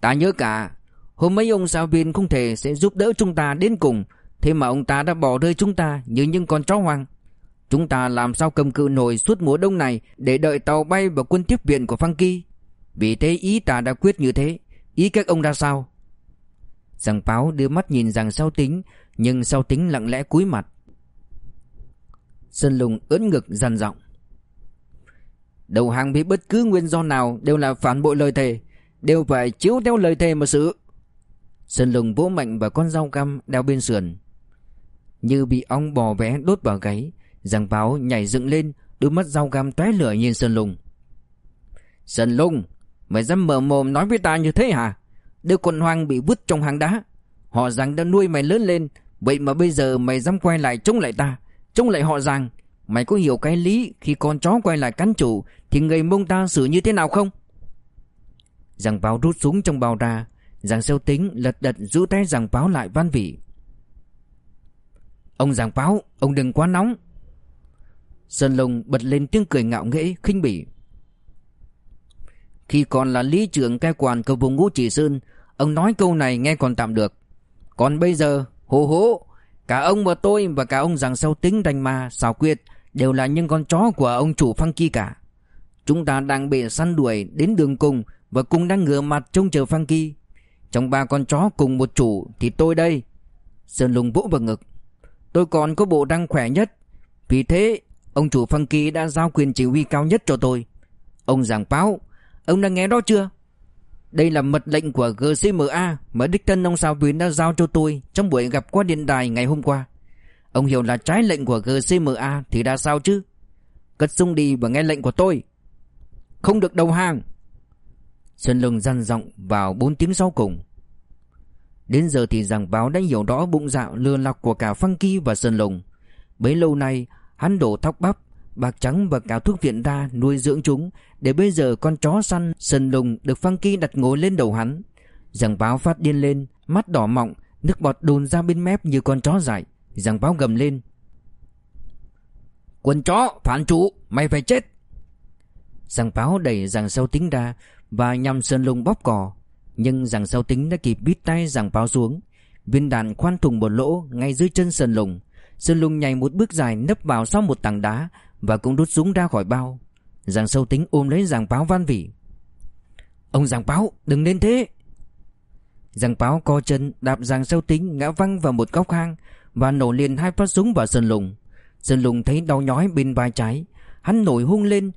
Ta nhớ cả, Hôm mấy ông giáo viên không thể sẽ giúp đỡ chúng ta đến cùng, Thế mà ông ta đã bỏ rơi chúng ta Như những con chó hoang. Chúng ta làm sao cầm cự nổi suốt mùa đông này Để đợi tàu bay và quân tiếp viện của Phan Kỳ Vì thế ý ta đã quyết như thế. Ý các ông ra sao? Giang báo đưa mắt nhìn rằng sao tính, Nhưng sao tính lặng lẽ cúi mặt. Sơn Lùng ưỡn ngực dằn giọng. Đầu hàng vì bất cứ nguyên do nào Đều là phản bội lời thề. Đều phải chiếu theo lời thề mà xử. Sơn Lùng vỗ mạnh vào con dao găm đeo bên sườn. Như bị ong bò vé đốt vào gáy, Giang báo nhảy dựng lên, Đôi mắt dao găm tóe lửa nhìn Sơn Lùng. Sơn Lùng, Mày dám mở mồm nói với ta như thế hả? Đứa con hoang bị vứt trong hang đá. Họ rằng đã nuôi mày lớn lên, Vậy mà bây giờ mày dám quay lại chống lại ta, Chống lại họ rằng Mày có hiểu cái lý khi con chó quay lại cắn chủ Thì người mông ta xử như thế nào không? Giàng báo rút súng trong bao ra. Giàng xeo tính lật đật giữ tay giàng báo lại van vỉ. Ông giàng báo Ông đừng quá nóng. Sơn Lùng bật lên tiếng cười ngạo nghễ, khinh bỉ. Khi còn là lý trưởng cai quản cầu vùng ngũ chỉ sơn, Ông nói câu này nghe còn tạm được. Còn bây giờ, hô hố, Cả ông và tôi và cả ông giàng xeo tính đành ma, xào quyệt Đều là những con chó của ông chủ Phăng kia cả. Chúng ta đang bị săn đuổi đến đường cùng và cùng đang ngửa mặt trông chờ Phan Kỳ. Trong ba con chó cùng một chủ Thì tôi đây. Sơn Lùng vỗ vào ngực. Tôi còn có bộ răng khỏe nhất. Vì thế, Ông chủ Phan Kỳ đã giao quyền chỉ huy cao nhất cho tôi. Ông giảng báo, Ông đã nghe đó chưa? Đây là mật lệnh của GCMA Mà đích thân ông Sao Viễn đã giao cho tôi Trong buổi gặp qua điện đài ngày hôm qua. Ông hiểu là trái lệnh của GCMA Thì đã sao chứ? Cất sung đi và nghe lệnh của tôi. Không được đầu hàng. Xuân Lương dằn giọng vào 4 tiếng sau cùng. Đến giờ thì giảng báo đã hiểu rõ bụng dạo lừa lọc của cả Phăng Kỳ và Sơn Lùng. Bấy lâu nay, Hắn đổ thóc bắp, Bạc trắng và cả thuốc viện ra nuôi dưỡng chúng, Để bây giờ con chó săn sơn lùng Được Phăng Kỳ đặt ngồi lên đầu hắn. Giảng báo phát điên lên, Mắt đỏ mọng, Nước bọt đồn ra bên mép như con chó dại. Giảng báo gầm lên. Quân chó, phản chủ, Mày phải chết! Giảng báo đẩy giảng sâu tính ra và nhằm sơn lùng bóp cò Nhưng giàng sâu tính đã kịp bít tay giàng báo xuống, Viên đạn khoan thùng một lỗ Ngay dưới chân sơn lùng. Sơn Lùng nhảy một bước dài nấp vào sau một tảng đá Và cũng đút súng ra khỏi bao. Giàng sâu tính ôm lấy giàng báo van vỉ. Ông giàng báo, đừng nên thế. Giàng báo co chân đạp giàng sâu tính ngã văng vào một góc hang Và nổ liền hai phát súng vào Sơn Lùng. Sơn Lùng thấy đau nhói bên vai trái, Hắn nổi hung lên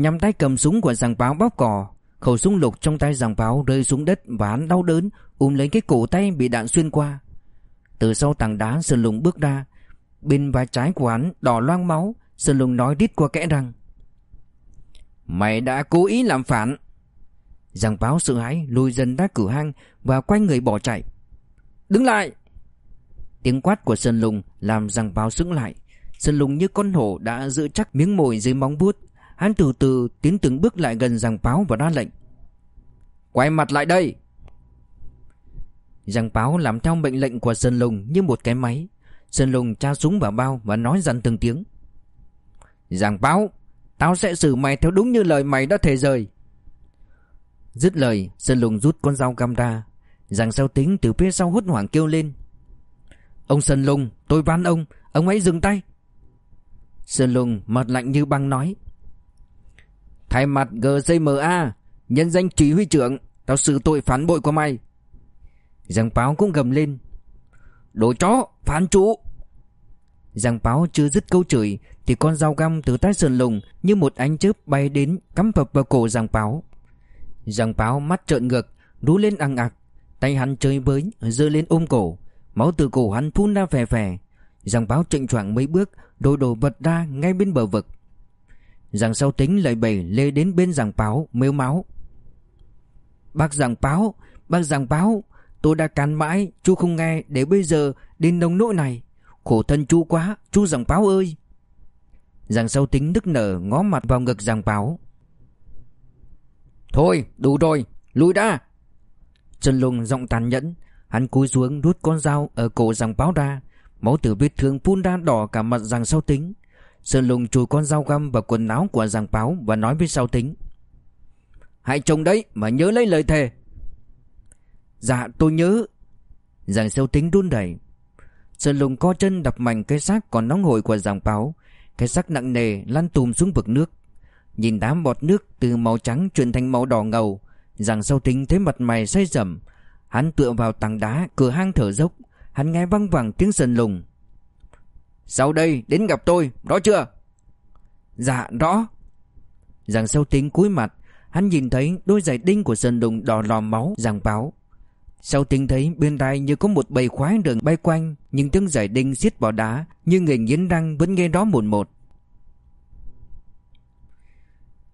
nhắm tay cầm súng của giàng báo bóp cò. Khẩu súng lục trong tay giàng báo rơi xuống đất Và hắn đau đớn, ôm lấy cái cổ tay bị đạn xuyên qua. Từ sau tảng đá, Sơn Lùng bước ra. Bên vai trái của hắn đỏ loang máu, Sơn Lùng nói đít qua kẽ răng. Mày đã cố ý làm phản. Giàng báo sợ hãi, lùi dần ra cửa hang Và quay người bỏ chạy. Đứng lại! Tiếng quát của Sơn Lùng làm giàng báo sững lại. Sơn Lùng như con hổ đã giữ chắc miếng mồi dưới móng vuốt. Hắn từ từ tiến từng bước lại gần giàng báo và ra lệnh. Quay mặt lại đây. Giàng báo làm theo mệnh lệnh của Sơn Lùng như một cái máy. Sơn Lùng tra súng vào bao và nói dằn từng tiếng. Giàng báo Tao sẽ xử mày theo đúng như lời mày đã thề rời. Dứt lời, Sơn Lùng rút con dao găm ra. Giàng sao tính từ phía sau hốt hoảng kêu lên. Ông Sơn Lùng, tôi van ông Ông hãy dừng tay. Sơn Lùng mặt lạnh như băng nói. Thay mặt GCMA Nhân danh chỉ huy trưởng, Tao xử tội phản bội của mày. Giang báo cũng gầm lên. Đồ chó, phản chủ. Giang báo chưa dứt câu chửi, Thì con dao găm từ tay sườn Lùng Như một ánh chớp bay đến Cắm phập vào cổ Giang báo Giang báo mắt trợn ngược, Rú lên ăn ạc Tay hắn chơi với giơ lên ôm cổ. Máu từ cổ hắn phun ra phè phè. Giang báo trịnh choạng mấy bước, đôi đồ vật ra ngay bên bờ vực. Giang sau tính lời bày lê đến bên giang báo mếu máu. Bác giang báo Bác giang báo Tôi đã cắn mãi Chú không nghe Để bây giờ đến nông nỗi này. Khổ thân chú quá Chú giang báo ơi. Giang sau tính nức nở ngó mặt vào ngực giang báo. Thôi đủ rồi Lùi ra Trần Lùng giọng tàn nhẫn Hắn cúi xuống rút con dao ở cổ giang báo ra. Máu từ vết thương phun ra đỏ cả mặt giang sau tính Sơn Lùng chùi con dao găm vào quần áo của giang báo Và nói với Sao tính Hãy trông đấy mà nhớ lấy lời thề. Dạ tôi nhớ. Giang sâu tính run đẩy Sơn Lùng co chân đập mạnh cái xác còn nóng hổi của giang báo Cái xác nặng nề lăn tùm xuống vực nước. Nhìn đám bọt nước từ màu trắng chuyển thành màu đỏ ngầu. Giang sâu tính thấy mặt mày say rầm Hắn tựa vào tảng đá, cửa hang thở dốc. Hắn nghe văng vẳng tiếng Sơn Lùng. Sau đây đến gặp tôi, Rõ chưa? Dạ rõ. Giang sâu tính cúi mặt, Hắn nhìn thấy đôi giày đinh của Sơn Đùng đỏ lòm máu giằng báo. Sau tính thấy bên tai như có một bầy khoái đường bay quanh, Nhưng tiếng giày đinh xiết vào đá, Như người nghiến răng vẫn nghe đó một một.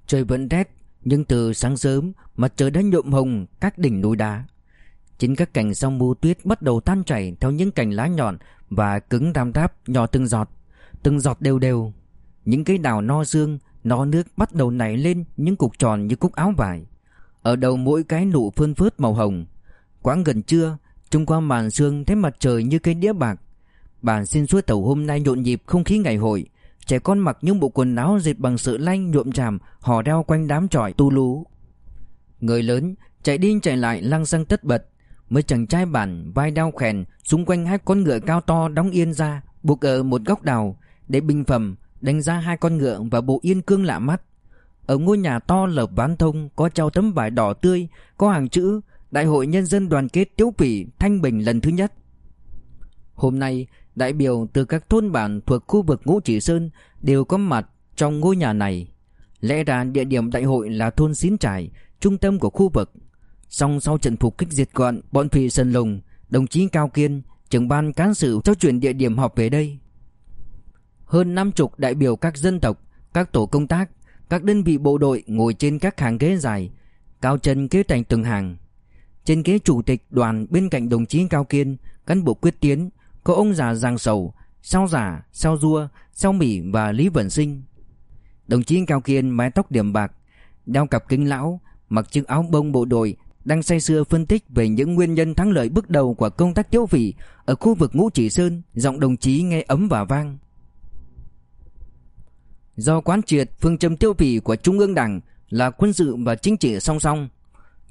Trời vẫn rét, Nhưng từ sáng sớm, Mặt trời đã nhuộm hồng các đỉnh núi đá. Chính các cành sau mù tuyết bắt đầu tan chảy Theo những cành lá nhọn và cứng đam đáp nhỏ từng giọt Từng giọt đều đều. Những cây đào no xương No nước bắt đầu nảy lên Những cục tròn như cúc áo vải. Ở đầu mỗi cái nụ phơn phớt màu hồng. Quãng gần trưa Trung qua màn sương thấy mặt trời như cây đĩa bạc. Bản xin suốt tàu hôm nay nhộn nhịp không khí ngày hội. Trẻ con mặc những bộ quần áo dệt bằng sự lanh nhuộm tràm Hò đeo quanh đám trọi tu lú. Người lớn chạy đi chạy lại lăng xăng tất bật. Mấy chàng trai bản vai đau khèn Xung quanh hai con ngựa cao to đóng yên ra Buộc ở một góc đào Để bình phẩm đánh giá hai con ngựa và bộ yên cương lạ mắt. Ở ngôi nhà to lợp ván thông Có treo tấm vải đỏ tươi Có hàng chữ Đại hội Nhân dân đoàn kết Tiếu Phỉ Thanh Bình lần thứ nhất. Hôm nay đại biểu từ các thôn bản thuộc khu vực Ngũ Chỉ Sơn đều có mặt trong ngôi nhà này. Lẽ ra địa điểm đại hội là thôn Xín Trải, trung tâm của khu vực. Song sau trận phục kích diệt gọn bọn Phỉ Sơn Lùng Đồng chí Cao Kiên, trưởng ban cán sự cho chuyển địa điểm họp về đây Hơn năm chục đại biểu các dân tộc, các tổ công tác, các đơn vị bộ đội ngồi trên các hàng ghế dài Cao chân kế thành từng hàng trên ghế chủ tịch đoàn bên cạnh đồng chí Cao Kiên, cán bộ quyết tiến, có ông già Giang Sầu, Sao Giả, Sao Dua, Sao Mỹ và Lý Vẩn Sinh. Đồng chí Cao Kiên mái tóc điểm bạc, đeo cặp kính lão, mặc chiếc áo bông bộ đội, đang say sưa phân tích về những nguyên nhân thắng lợi bước đầu của công tác tiêu vị ở khu vực Ngũ Chỉ Sơn, giọng đồng chí nghe ấm và vang. Do quán triệt phương châm tiêu vị của Trung ương Đảng là quân sự và chính trị song song,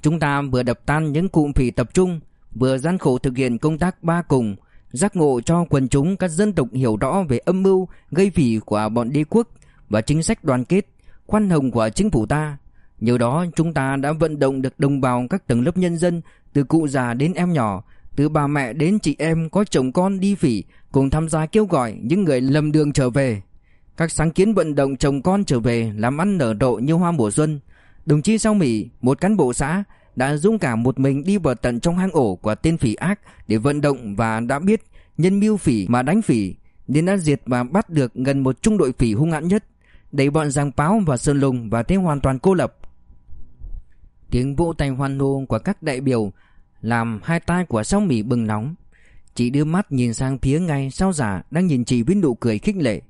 Chúng ta vừa đập tan những cụm phỉ tập trung, vừa gian khổ thực hiện công tác ba cùng, giác ngộ cho quần chúng các dân tộc hiểu rõ về âm mưu gây phỉ của bọn đế quốc và chính sách đoàn kết, khoan hồng của chính phủ ta. Nhờ đó, chúng ta đã vận động được đồng bào các tầng lớp nhân dân, Từ cụ già đến em nhỏ, Từ bà mẹ đến chị em có chồng con đi phỉ, Cùng tham gia kêu gọi những người lầm đường trở về. Các sáng kiến vận động chồng con trở về Làm ăn nở rộ như hoa mùa xuân. Đồng chí Sao Mỹ Một cán bộ xã, Đã dũng cảm một mình đi vào tận trong hang ổ của tên phỉ ác Để vận động và đã biết Nhân mưu phỉ mà đánh phỉ, Nên đã diệt và bắt được gần một trung đội phỉ hung hãn nhất. Đẩy bọn Giang Páo và Sơn Lùng Và thế hoàn toàn cô lập Tiếng vỗ tay hoan hô của các đại biểu Làm hai tai của Sao Mỹ bừng nóng. Chị đưa mắt nhìn sang phía ngay sau giả Đang nhìn chị với nụ cười khích lệ.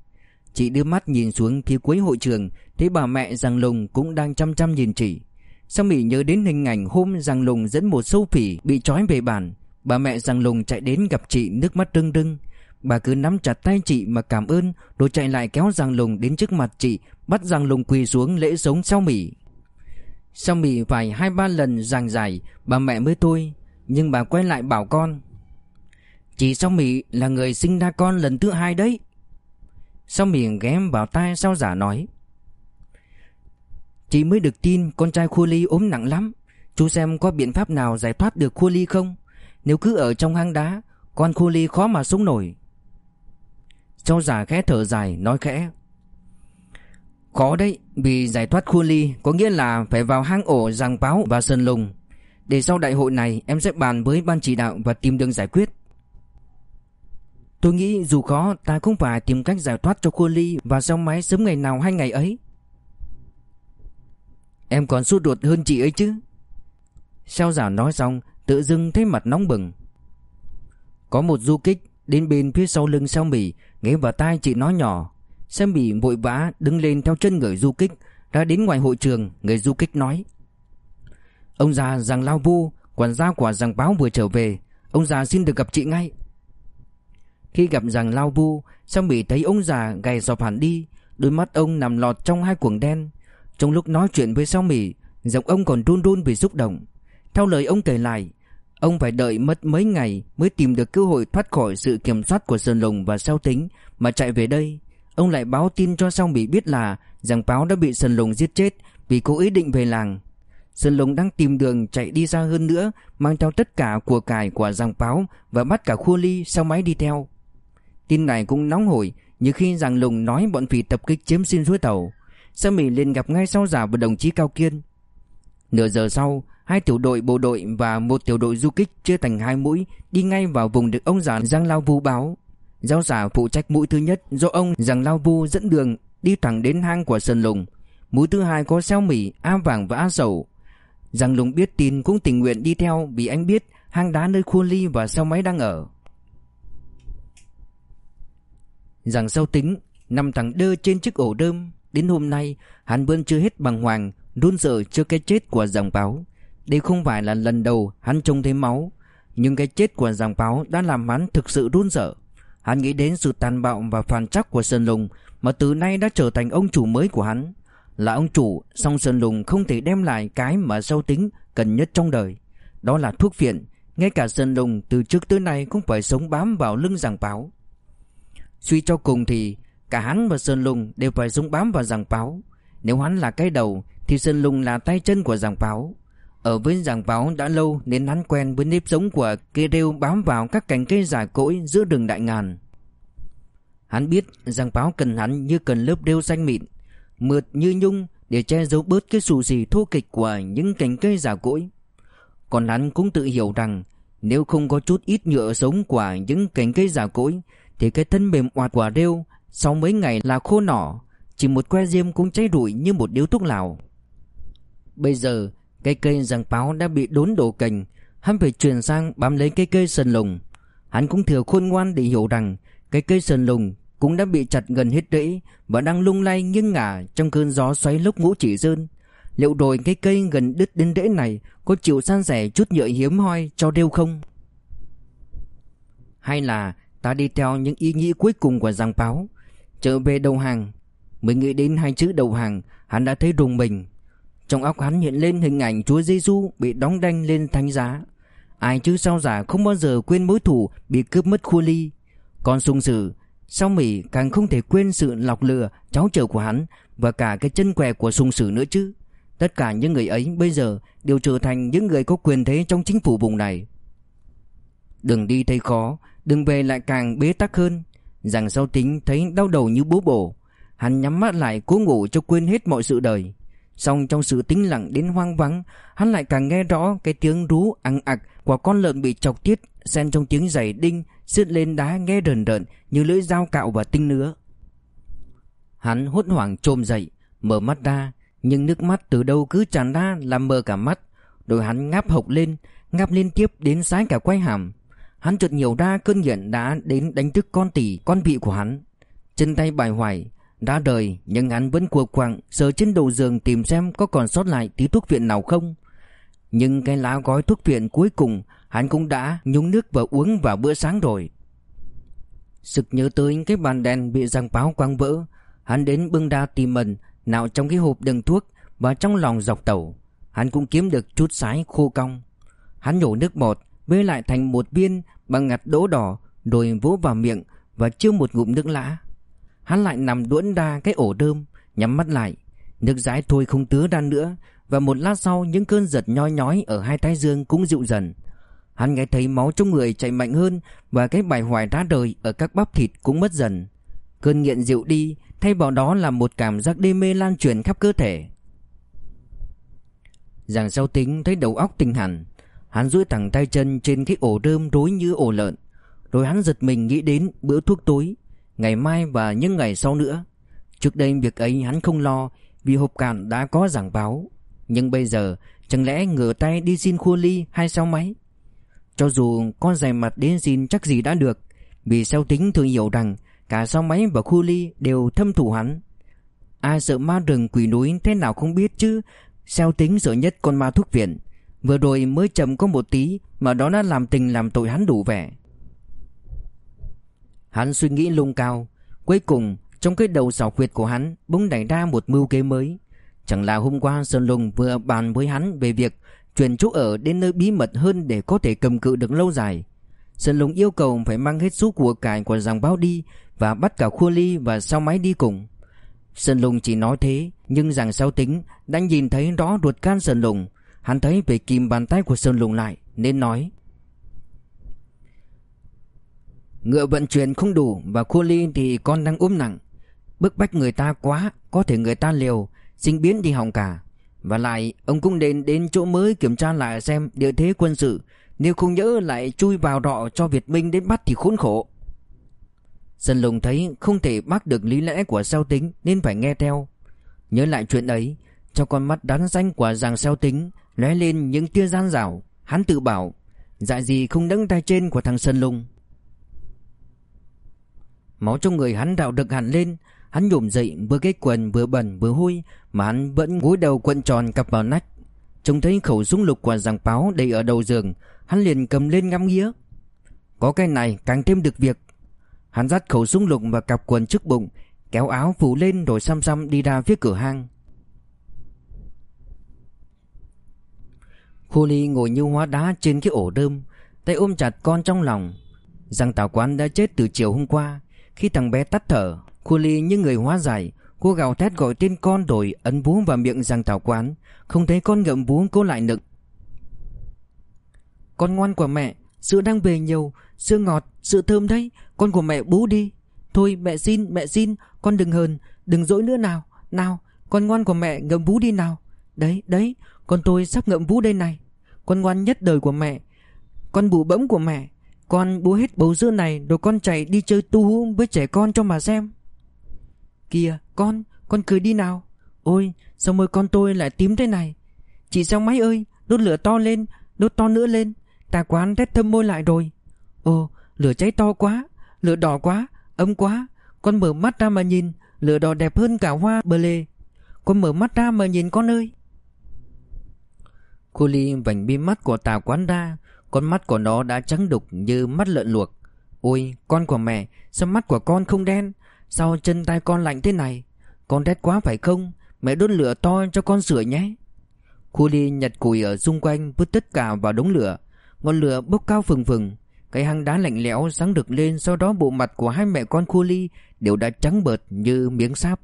Chị đưa mắt nhìn xuống phía cuối hội trường, Thấy bà mẹ Giang Lùng cũng đang chăm chăm nhìn chị. Sao Mỹ nhớ đến hình ảnh hôm Giang Lùng dẫn một sâu phỉ bị trói về bàn. Bà mẹ Giang Lùng chạy đến gặp chị, nước mắt rưng rưng. Bà cứ nắm chặt tay chị mà cảm ơn, Rồi chạy lại kéo Giang Lùng đến trước mặt chị, Bắt Giang Lùng quỳ xuống lễ sống sao Mỹ sau bị phải hai ba lần giảng giải, Bà mẹ mới thôi Nhưng bà quay lại bảo con, Chị Sao Mỹ là người sinh ra con lần thứ hai đấy. Sao Mỹ ghé vào tai sao giả nói, Chị mới được tin con trai Khu Ly ốm nặng lắm. Chú xem có biện pháp nào giải thoát được Khu Ly không? Nếu cứ ở trong hang đá, Con Khu Ly khó mà sống nổi. Sao giả khẽ thở dài, nói khẽ Khó đấy Vì giải thoát khuôn Ly, Có nghĩa là phải vào hang ổ Giang Báo và Sơn Lùng. Để sau đại hội này, em sẽ bàn với ban chỉ đạo Và tìm đường giải quyết. Tôi nghĩ dù khó, ta cũng phải tìm cách giải thoát cho khuôn Ly Và sao máy sớm ngày nào hay ngày ấy. Em còn sốt ruột hơn chị ấy chứ? Sao giả nói xong, Tự dưng thấy mặt nóng bừng. Có một du kích Đến bên phía sau lưng sao mỉ Nghe vào tai chị nói nhỏ. Sao mỉ vội vã đứng lên theo chân người du kích, Ra đến ngoài hội trường, Người du kích nói. Ông già rằng lao vu, Quản gia của rằng báo vừa trở về. Ông già xin được gặp chị ngay. Khi gặp rằng lao vu Sao mỉ thấy ông già gầy sọp hẳn đi, Đôi mắt ông nằm lọt trong hai cuồng đen. Trong lúc nói chuyện với sao mỉ Giọng ông còn run run vì xúc động. Theo lời ông kể lại, Ông phải đợi mất mấy ngày Mới tìm được cơ hội thoát khỏi sự kiểm soát của Sơn Lùng và sao tính Mà chạy về đây. Ông lại báo tin cho sao mỉ biết là Giang Báo đã bị Sơn Lùng giết chết Vì cố ý định về làng. Sơn Lùng đang tìm đường chạy đi xa hơn nữa, Mang theo tất cả của cải của Giang Báo Và bắt cả khu ly sau máy đi theo. Tin này cũng nóng hổi Như khi Giang Lùng nói bọn phỉ tập kích chiếm xin suối tàu. Sơ Mỹ liền gặp ngay sau giả và đồng chí Cao Kiên. Nửa giờ sau, Hai tiểu đội, bộ đội và một tiểu đội du kích chia thành hai mũi Đi ngay vào vùng được ông già Giang Lao Vu báo. Giao giả phụ trách mũi thứ nhất Do ông Giang Lao Vu dẫn đường Đi thẳng đến hang của Sơn Lùng. Mũi thứ hai có Xeo mỉ A Vàng và A Sầu. Giang Lùng biết tin cũng tình nguyện đi theo Vì anh biết hang đá nơi khu ly và Xeo Máy đang ở. Giang sâu tính Nằm thẳng đơ trên chiếc ổ đơm. Đến hôm nay, hắn vẫn chưa hết bằng hoàng, Run sợ trước cái chết của dòng báo Đây không phải là lần đầu hắn trông thấy máu, Nhưng cái chết của dòng báo đã làm hắn thực sự run sợ Hắn nghĩ đến sự tàn bạo và phản trắc của Sơn Lùng, Mà từ nay đã trở thành ông chủ mới của hắn. Là ông chủ, Song Sơn Lùng không thể đem lại cái mà sâu tính cần nhất trong đời. Đó là thuốc phiện, Ngay cả Sơn Lùng từ trước tới nay cũng phải sống bám vào lưng giảng báo. Suy cho cùng thì, Cả hắn và Sơn Lùng đều phải sống bám vào giảng báo. Nếu hắn là cái đầu, Thì Sơn Lùng là tay chân của giảng báo. Ở với giảng báo đã lâu Nên hắn quen với nếp sống của cây rêu bám vào các cành cây giả cỗi giữa rừng đại ngàn. Hắn biết giảng báo cần hắn như cần lớp rêu xanh mịn, Mượt như nhung để che giấu bớt cái xù xì thô kịch của những cành cây giả cỗi. Còn hắn cũng tự hiểu rằng Nếu không có chút ít nhựa sống của những cành cây giả cỗi Thì cái thân mềm oạt quả rêu sau mấy ngày là khô nỏ, Chỉ một que diêm cũng cháy rụi như một điếu thuốc lào. Bây giờ Cây cây giằng báo đã bị đốn đổ cành. Hắn phải chuyển sang bám lấy cây cây sần lùng. Hắn cũng thừa khôn ngoan để hiểu rằng Cây cây sần lùng cũng đã bị chặt gần hết rễ Và đang lung lay nghiêng ngả Trong cơn gió xoáy lúc ngũ chỉ sơn. Liệu rồi cây cây gần đứt đến rễ này Có chịu san sẻ chút nhựa hiếm hoi cho đeo không? Hay là ta đi theo những ý nghĩ cuối cùng của giang báo Trở về đầu hàng? Mới nghĩ đến hai chữ đầu hàng, Hắn đã thấy rùng mình. Trong óc hắn hiện lên hình ảnh Chúa Giêsu bị đóng đanh lên thánh giá. Ai chứ sao giả không bao giờ quên mối thủ Bị cướp mất khu ly. Còn sung sử sau Mỹ càng không thể quên sự lọc lừa Cháu trở của hắn Và cả cái chân què của sung sử nữa chứ? Tất cả những người ấy bây giờ đều trở thành những người có quyền thế trong chính phủ vùng này. Đừng đi thấy khó, Đừng về lại càng bế tắc hơn. Rằng sau tính thấy đau đầu như bố bổ. Hắn nhắm mắt lại cố ngủ cho quên hết mọi sự đời. Xong trong sự tĩnh lặng đến hoang vắng, Hắn lại càng nghe rõ cái tiếng rú ăn ặc Của con lợn bị chọc tiết, Xen trong tiếng giày đinh, Sứt lên đá nghe rần rợn Như lưỡi dao cạo và tinh nữa Hắn hốt hoảng trồm dậy, Mở mắt ra, Nhưng nước mắt từ đâu cứ tràn ra làm mờ cả mắt. Rồi hắn ngáp hộc lên, Ngáp liên tiếp đến sái cả quay hàm. Hắn chợt nhiều ra cơn nghiện đã đến đánh thức con tỷ con vị của hắn. Chân tay bài hoài đã đời, nhưng hắn vẫn cuộc quạng, Sờ trên đầu giường tìm xem có còn sót lại tí thuốc viện nào không. Nhưng cái lá gói thuốc viện cuối cùng, Hắn cũng đã nhúng nước và uống vào bữa sáng rồi. Sực nhớ tới cái bàn đèn bị răng báo quăng vỡ, Hắn đến bưng đa tìm mần Nào trong cái hộp đựng thuốc Và trong lòng dọc tàu Hắn cũng kiếm được chút sái khô cong. Hắn nhổ nước bọt, Bê lại thành một viên bằng ngặt đỗ đỏ, Rồi vỗ vào miệng Và chưa một ngụm nước lã. Hắn lại nằm đuỗn đa cái ổ đơm, Nhắm mắt lại. Nước dãi thôi không tứa đan nữa, Và một lát sau những cơn giật nhoi nhói Ở hai thái dương cũng dịu dần. Hắn nghe thấy máu trong người chảy mạnh hơn Và cái bài hoài ra đời Ở các bắp thịt cũng mất dần. Cơn nghiện dịu đi, Thay vào đó là một cảm giác đê mê lan truyền khắp cơ thể. Giàng sau tính thấy đầu óc tinh hẳn, Hắn duỗi thẳng tay chân trên cái ổ rơm rối như ổ lợn. Rồi hắn giật mình nghĩ đến bữa thuốc tối. Ngày mai và những ngày sau nữa. Trước đây việc ấy hắn không lo, Vì hộp cạn đã có giảng báo. Nhưng bây giờ, Chẳng lẽ ngửa tay đi xin khua ly hay sao máy? Cho dù con dày mặt đến xin chắc gì đã được, Vì sao tính thường hiểu rằng Cả sao máy và khu ly đều thâm thủ hắn. Ai sợ ma rừng quỷ núi thế nào không biết chứ? Sao tính sợ nhất con ma thuốc viện. Vừa rồi mới chậm có một tí Mà đó đã làm tình làm tội hắn đủ vẻ. Hắn suy nghĩ lung cao. Cuối cùng, trong cái đầu xảo quyệt của hắn Bỗng đẩy ra một mưu kế mới. Chẳng là hôm qua Sơn Lùng vừa bàn với hắn Về việc chuyển chỗ ở đến nơi bí mật hơn Để có thể cầm cự được lâu dài. Sơn Lùng yêu cầu phải mang hết số của cải của dòng báo đi Và bắt cả Khua Ly và sao máy đi cùng. Sơn Lùng chỉ nói thế, Nhưng rằng sao tính Đã nhìn thấy rõ ruột can Sơn Lùng. Hắn thấy phải kìm bàn tay của Sơn Lùng lại, Nên nói Ngựa vận chuyển không đủ Và khu Ly thì con đang ốm nặng. Bức bách người ta quá, Có thể người ta liều, Sinh biến đi hỏng cả. Và lại, ông cũng đến đến chỗ mới kiểm tra lại xem địa thế quân sự. Nếu không nhớ lại chui vào đọ cho Việt Minh đến bắt thì khốn khổ. Sơn Lùng thấy không thể bắt được lý lẽ của sao tính Nên phải nghe theo. Nhớ lại chuyện ấy Cho con mắt đắn xanh của giàng sao tính lóe lên những tia gian rảo Hắn tự bảo Dạ gì không đấng tay trên của thằng Sơn Lùng? Máu trong người hắn đạo được hẳn lên. Hắn nhổm dậy, vừa cái quần, vừa bẩn, vừa hôi, Mà hắn vẫn gối đầu quận tròn cặp vào nách. Trông thấy khẩu súng lục của giàng báo đầy ở đầu giường, Hắn liền cầm lên ngắm nghía. Có cái này, càng thêm được việc. Hắn dắt khẩu súng lục và cặp quần trước bụng, Kéo áo phủ lên rồi xăm xăm đi ra phía cửa hang. Khu ly ngồi như hóa đá trên cái ổ đơm, Tay ôm chặt con trong lòng. Giang tào quán đã chết từ chiều hôm qua. Khi thằng bé tắt thở Khu ly như người hóa giải Cô gào thét gọi tên con rồi ấn bú vào miệng răng thảo quán. Không thấy con ngậm bú cô lại nựng. Con ngoan của mẹ Sữa đang về nhiều Sữa ngọt, sữa thơm đấy. Con của mẹ bú đi. Thôi mẹ xin, mẹ xin Con đừng hờn, đừng dỗi nữa nào. Nào, con ngoan của mẹ ngậm bú đi nào. Đấy, đấy, con tôi sắp ngậm bú đây này. Con ngoan nhất đời của mẹ Con bụ bẫm của mẹ. Con bú hết bầu dưa này Rồi con chạy đi chơi tu hú với trẻ con cho mà xem. Kìa, con Con cười đi nào. Ôi, sao môi con tôi lại tím thế này? Chị sao máy ơi, Đốt lửa to lên, Đốt to nữa lên. Tà quán rét thâm môi lại rồi. Ồ, lửa cháy to quá, Lửa đỏ quá, Ấm quá. Con mở mắt ra mà nhìn, Lửa đỏ đẹp hơn cả hoa bờ lê Con mở mắt ra mà nhìn con ơi. Cô Ly vành bi mắt của tà quán ra con mắt của nó đã trắng đục như mắt lợn luộc. Ôi, con của mẹ, Sao mắt của con không đen? Sao chân tay con lạnh thế này? Con rét quá phải không? Mẹ đốt lửa to cho con sửa nhé. Khu Ly nhặt củi ở xung quanh Vứt tất cả vào đống lửa. Ngọn lửa bốc cao phừng phừng. Cái hang đá lạnh lẽo sáng được lên Sau đó bộ mặt của hai mẹ con Khu Ly Đều đã trắng bợt như miếng sáp.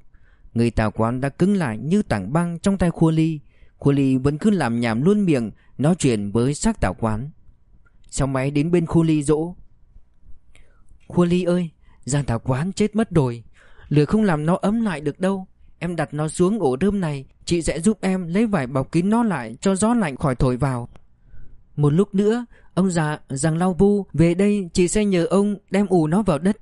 Người tà quán đã cứng lại như tảng băng trong tay Khu Ly. Khu ly vẫn cứ làm nhảm luôn miệng Nói chuyện với xác tà quán. Sau máy đến bên khu ly dỗ? Khu ly ơi Giang thảo quán chết mất rồi. Lửa không làm nó ấm lại được đâu. Em đặt nó xuống ổ rơm này, Chị sẽ giúp em lấy vải bọc kín nó lại Cho gió lạnh khỏi thổi vào. Một lúc nữa, Ông già rằng lau vu Về đây, chị sẽ nhờ ông đem ủ nó vào đất.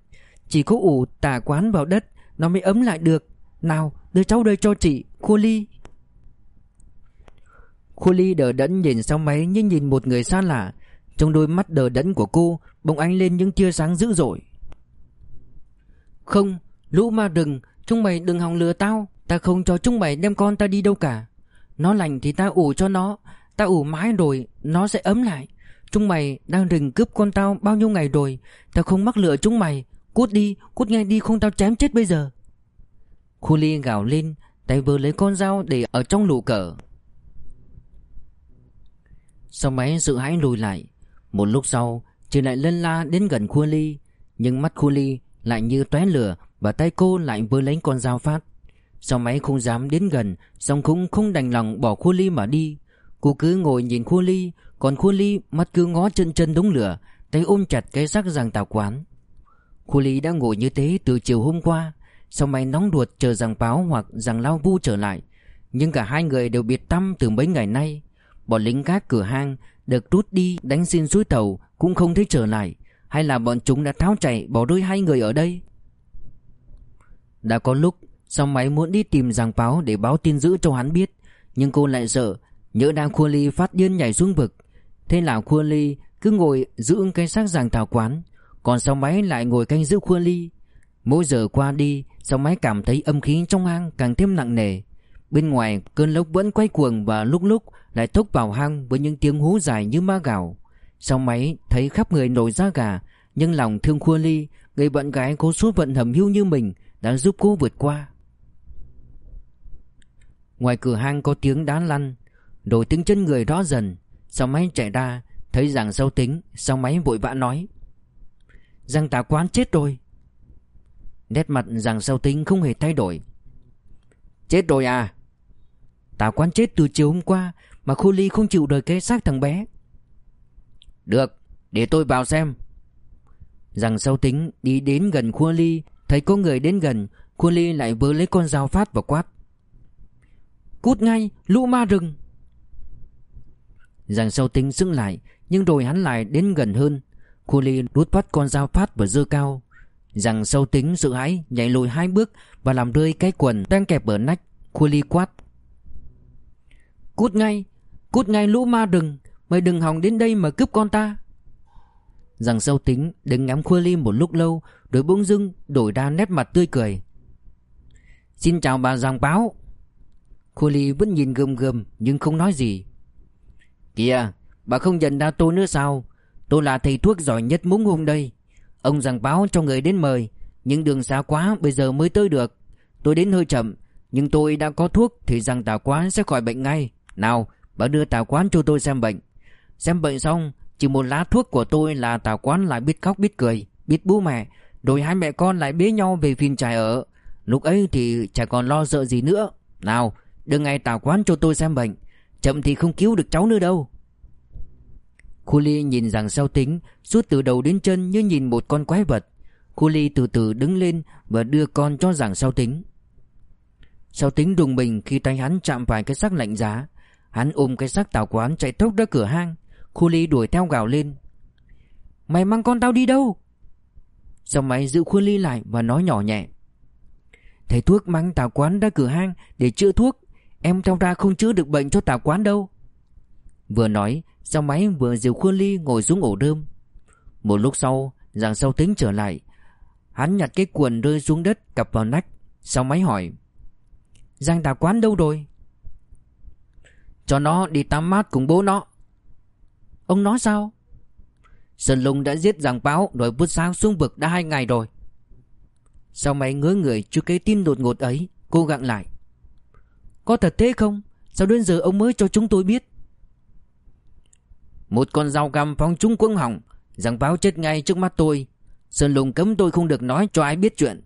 Chỉ có ủ tả quán vào đất, Nó mới ấm lại được. Nào, đưa cháu đây cho chị khu ly. Khu ly đờ đẫn nhìn sau máy như nhìn một người xa lạ. Trong đôi mắt đờ đẫn của cô Bỗng ánh lên những tia sáng dữ dội. Không, Lũ ma rừng Chúng mày đừng hòng lừa tao. Ta không cho chúng mày đem con ta đi đâu cả. Nó lành thì ta ủ cho nó. Ta ủ mãi rồi, Nó sẽ ấm lại. Chúng mày đang rình cướp con tao bao nhiêu ngày rồi? Tao không mắc lựa chúng mày. Cút đi, Cút ngay đi, không tao chém chết bây giờ. Khu ly gào lên, Tay vừa lấy con dao để ở trong lũ cờ. Sau máy, sự hãi lùi lại. Một lúc sau, Chị lại lân la đến gần khu ly. Nhưng mắt khu ly lại như tóe lửa Và tay cô lại vừa lấy con dao phát. Sau máy không dám đến gần Xong cũng không đành lòng bỏ khu ly mà đi. Cô cứ ngồi nhìn khu ly, Còn khu ly mắt cứ ngó chân chân đống lửa, Tay ôm chặt cái xác rằng tào quán. Khu ly đã ngồi như thế từ chiều hôm qua, Sau máy nóng ruột chờ rằng báo hoặc rằng lao vu trở lại. Nhưng cả hai người đều biệt tâm từ mấy ngày nay. Bọn lính gác cửa hang được rút đi, đánh xin suối tàu Cũng không thấy trở lại. Hay là bọn chúng đã tháo chạy, bỏ rơi hai người ở đây? Đã có lúc Song máy muốn đi tìm giàng báo để báo tin dữ cho hắn biết, Nhưng cô lại sợ, Nhớ đang Khua Ly phát điên nhảy xuống vực. Thế là Khua Ly cứ ngồi giữ cái xác giàng thảo quán, Còn song máy lại ngồi canh giữ Khua Ly Mỗi giờ qua đi Song máy cảm thấy âm khí trong hang càng thêm nặng nề. Bên ngoài, cơn lốc vẫn quay cuồng và lúc lúc lại thốc vào hang với những tiếng hú dài như ma gạo. Sau máy thấy khắp người nổi da gà, nhưng lòng thương Khua Ly, người bạn gái cố suốt vận hầm hưu như mình đã giúp cô vượt qua. Ngoài cửa hang có tiếng đá lăn, rồi tiếng chân người rõ dần Sau máy chạy ra Thấy rằng sâu tính Sau máy vội vã nói Rằng tà quán chết rồi Nét mặt rằng sâu tính không hề thay đổi Chết rồi à Tà quán chết từ chiều hôm qua mà khu ly không chịu đời cái xác thằng bé. Được Để tôi vào xem. Rằng sâu tính đi đến gần khu ly Thấy có người đến gần Khu ly lại vớ lấy con dao phát và quát. Cút ngay lũ ma rừng. Giang sâu tính sững lại Nhưng rồi hắn lại đến gần hơn. Khu ly đút bắt con dao phát và dơ cao. Giang sâu tính sợ hãi Nhảy lùi hai bước Và làm rơi cái quần đang kẹp ở nách. Khu ly quát. Cút ngay Cút ngay lũ ma rừng Mày đừng hòng đến đây mà cướp con ta. Rằng sâu tính đứng ngắm Khuê ly một lúc lâu, Rồi bỗng dưng đổi ra nét mặt tươi cười. Xin chào bà Giang báo. Khuê ly vẫn nhìn gầm gầm Nhưng không nói gì. Kìa, Bà không nhận ra tôi nữa sao? Tôi là thầy thuốc giỏi nhất múng hôm đây. Ông rằng báo cho người đến mời, Nhưng đường xa quá bây giờ mới tới được. Tôi đến hơi chậm, Nhưng tôi đã có thuốc Thì rằng tào quá sẽ khỏi bệnh ngay. Nào bà đưa tào quán cho tôi xem bệnh. Xem bệnh xong, Chỉ một lá thuốc của tôi là tào quán lại biết khóc biết cười Biết bố mẹ, Rồi hai mẹ con lại bế nhau về phim trại ở. Lúc ấy thì chả còn lo sợ gì nữa. Nào đừng ngay tào quán cho tôi xem bệnh. Chậm thì không cứu được cháu nữa đâu. Khu ly nhìn rằng sau tính, Suốt từ đầu đến chân như nhìn một con quái vật. Khu ly từ từ đứng lên Và đưa con cho rằng sau tính. Sau tính đùng mình khi tay hắn chạm phải cái xác lạnh giá. Hắn ôm cái xác tào quán chạy tốc ra cửa hang. Khu ly đuổi theo gào lên. Mày mang con tao đi đâu? Sau máy giữ khu ly lại và nói nhỏ nhẹ. Thầy thuốc mang tào quán ra cửa hang Để chữa thuốc. Em theo ra không chữa được bệnh cho tào quán đâu. Vừa nói Sao máy vừa dìu khuôn ly ngồi xuống ổ đơm. Một lúc sau Giang sau tính trở lại. Hắn nhặt cái quần rơi xuống đất cặp vào nách. Sau máy hỏi, Giang tào quán đâu rồi? Cho nó đi tắm mát cùng bố nó. Ông nói sao? Sơn Lùng đã giết Giàng báo Rồi vứt sao xuống vực đã hai ngày rồi. Sao mày ngứa người trước cái tin đột ngột ấy? Cô gặng lại. Có thật thế không? Sao đến giờ ông mới cho chúng tôi biết? Một con dao găm phóng trúng cuống hỏng Giàng báo chết ngay trước mắt tôi. Sơn Lùng cấm tôi không được nói cho ai biết chuyện.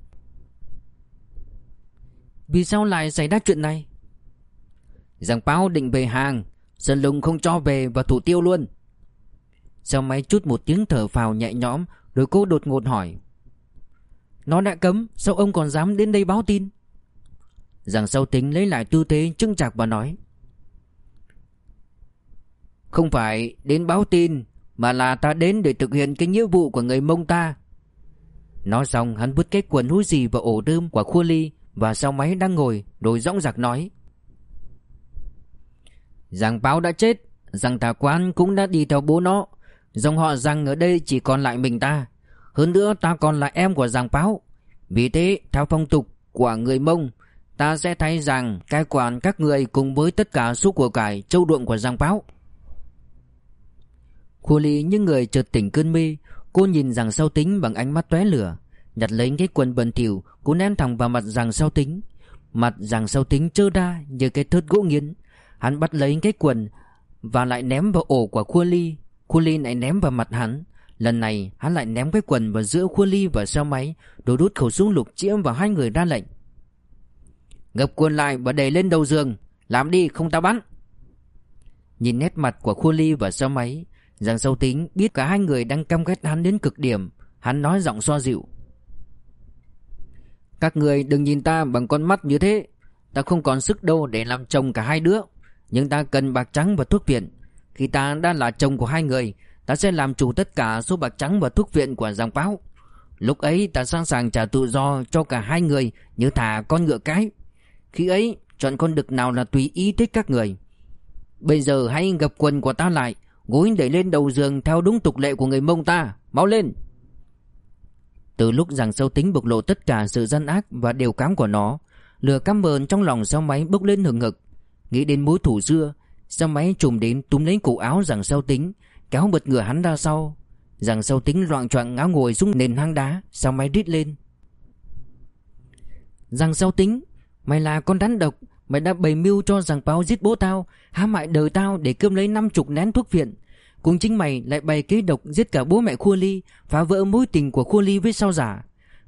Vì sao lại xảy ra chuyện này? Giang báo định về hàng, Sơn Lùng không cho về và thủ tiêu luôn. Sao máy chút một tiếng thở phào nhẹ nhõm Rồi cô đột ngột hỏi, Nó đã cấm, Sao ông còn dám đến đây báo tin? Giang sau tính lấy lại tư thế trưng chạc và nói, Không phải đến báo tin, Mà là ta đến để thực hiện cái nghĩa vụ của người mông ta. Nói xong, hắn vứt cái quần húi gì vào ổ đơm của khu ly Và sau máy đang ngồi, Rồi rõng rạc nói Giang báo đã chết, Giang thả quan cũng đã đi theo bố nó. Dòng họ rằng ở đây chỉ còn lại mình ta. Hơn nữa, ta còn là em của Giang báo. Vì thế, theo phong tục của người Mông, Ta sẽ thay rằng cai quản các người cùng với tất cả số của cải, châu đuộng của Giang báo. Khu ly như người chợt tỉnh cơn mê, Cô nhìn rằng sau tính bằng ánh mắt tóe lửa, Nhặt lấy cái quần bẩn thỉu, Cô ném thẳng vào mặt rằng sau tính. Mặt rằng sau tính trơ đa như cái thớt gỗ nghiến. Hắn bắt lấy cái quần Và lại ném vào ổ của Khua Ly. Khua Ly lại ném vào mặt hắn. Lần này, hắn lại ném cái quần vào giữa Khua Ly và xe máy Đồ đút khẩu súng lục chĩa vào hai người ra lệnh. Ngập quần lại và đẩy lên đầu giường. Làm đi, không tao bắn. Nhìn nét mặt của Khua Ly và xe máy Giang sâu tính biết cả hai người đang căm ghét hắn đến cực điểm, Hắn nói giọng xoa dịu. Các người đừng nhìn ta bằng con mắt như thế. Ta không còn sức đâu để làm chồng cả hai đứa. Nhưng ta cần bạc trắng và thuốc viện. Khi ta đã là chồng của hai người, Ta sẽ làm chủ tất cả số bạc trắng và thuốc viện của giang báo. Lúc ấy, ta sẵn sàng trả tự do cho cả hai người Như thả con ngựa cái. Khi ấy, chọn con đực nào là tùy ý thích các người. Bây giờ hãy gặp quần của ta lại, Gối đẩy lên đầu giường theo đúng tục lệ của người mông ta. Mau lên! Từ lúc rằng sâu tính bộc lộ tất cả sự gian ác và điều cám của nó, Lửa căm mờn trong lòng sao máy bốc lên hừng hực. Nghĩ đến mối thủ dưa, Xe máy trùm đến túm lấy cổ áo rằng sao tính, Kéo bật ngửa hắn ra sau. Rằng sao tính loạn choạng ngáo ngồi xuống nền hang đá, Xe máy rít lên. Rằng sao tính, Mày là con rắn độc, Mày đã bày mưu cho rằng báo giết bố tao Hãm hại đời tao để cơm lấy năm chục nén thuốc viện. Cùng chính mày lại bày kế độc giết cả bố mẹ Khua Ly, Phá vỡ mối tình của Khua Ly với sao giả.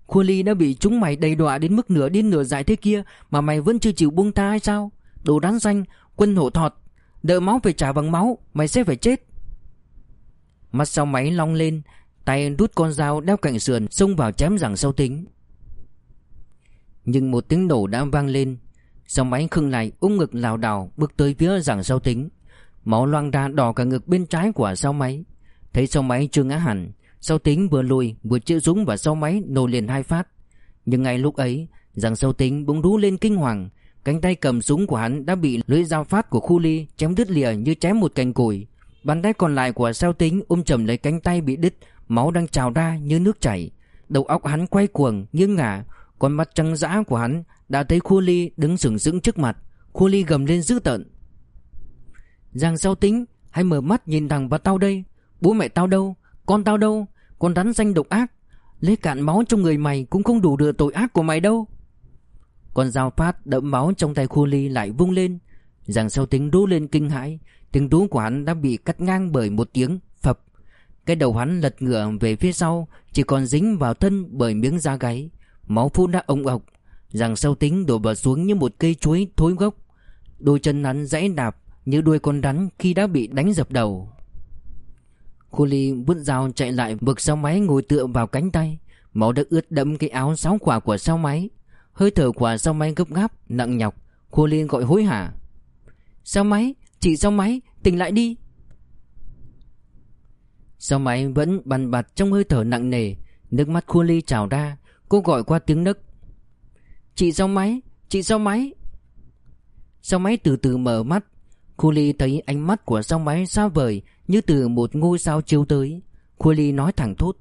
Khua Ly đã bị chúng mày đầy đọa đến mức nửa điên nửa dại thế kia Mà mày vẫn chưa chịu buông tha hay sao? Đồ đáng danh, Quân hổ thọt. Đợi máu phải trả bằng máu, Mày sẽ phải chết. Mắt sau máy long lên, Tay rút con dao đeo cạnh sườn, Xông vào chém rằng sâu tính. Nhưng một tiếng nổ đã vang lên. Sau máy khưng lại ung ngực lảo đảo, Bước tới phía rằng sâu tính. Máu loang ra đỏ cả ngực bên trái của sau máy. Thấy sau máy chưa ngã hẳn, sau tính vừa lùi, vừa chĩa súng và sau máy nổ liền hai phát. Nhưng ngay lúc ấy Rằng sâu tính bỗng rú lên kinh hoàng Cánh tay cầm súng của hắn đã bị lưỡi dao phát của khu ly chém đứt lìa như chém một cành củi. Bàn tay còn lại của sao tính ôm chầm lấy cánh tay bị đứt, Máu đang trào ra như nước chảy. Đầu óc hắn quay cuồng nghiêng ngả Con mắt trắng dã của hắn đã thấy khu ly đứng sừng sững trước mặt. Khu ly gầm lên dữ tợn. Giang sao tính, Hãy mở mắt nhìn thẳng vào tao đây. Bố mẹ tao đâu? Con tao đâu? Con rắn danh độc ác. Lấy cạn máu trong người mày cũng không đủ được tội ác của mày đâu. Con dao phát đẫm máu trong tay khu ly lại vung lên. Giang sau tính rú lên kinh hãi, Tiếng rú của hắn đã bị cắt ngang bởi một tiếng phập. Cái đầu hắn lật ngửa về phía sau, Chỉ còn dính vào thân bởi miếng da gáy. Máu phun đã ống ọc. Giang sau tính đổ vào xuống như một cây chuối thối gốc. Đôi chân hắn dãy đạp như đuôi con rắn khi đã bị đánh dập đầu. Khu ly vứt dao chạy lại vực sau máy ngồi tựa vào cánh tay. Máu đã ướt đẫm cái áo sáu quả của sao máy. Hơi thở của sao máy gấp gáp, nặng nhọc. Khu liên gọi hối hả? Sao máy, chị sao máy, tỉnh lại đi. Sao máy vẫn bằn bặt trong hơi thở nặng nề. Nước mắt khu ly trào ra. Cô gọi qua tiếng nấc. Chị sao máy, chị sao máy Sao máy từ từ mở mắt. Khu ly thấy ánh mắt của sao máy xa vời Như từ một ngôi sao chiếu tới. Khu ly nói thẳng thốt.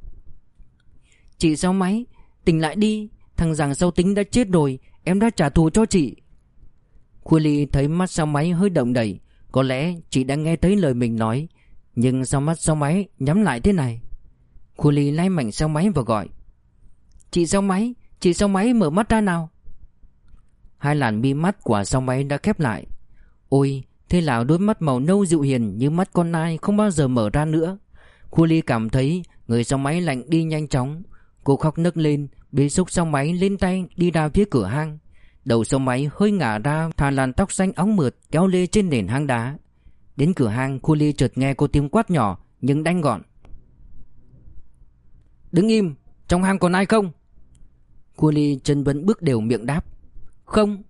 Chị sao máy Tỉnh lại đi. Thằng rằng sau tính đã chết rồi, Em đã trả thù cho chị. Khu ly thấy mắt sau máy hơi động đẩy Có lẽ chị đã nghe thấy lời mình nói. Nhưng sao mắt sau máy nhắm lại thế này? Khu ly lay mảnh sau máy và gọi. Chị sau máy? Chị sau máy mở mắt ra nào? Hai làn mi mắt của sau máy đã khép lại. Ôi, Thế là đôi mắt màu nâu dịu hiền như mắt con nai không bao giờ mở ra nữa. Khu ly cảm thấy người sau máy lạnh đi nhanh chóng. Cô khóc nức lên Bế xúc xong máy lên tay, đi ra phía cửa hang. Đầu xong máy hơi ngả ra Thà làn tóc xanh óng mượt kéo lê trên nền hang đá. Đến cửa hang, Khu ly chợt nghe cô tiếng quát nhỏ, Nhưng đanh gọn. Đứng im, Trong hang còn ai không? Khu ly chân vẫn bước đều miệng đáp. Không.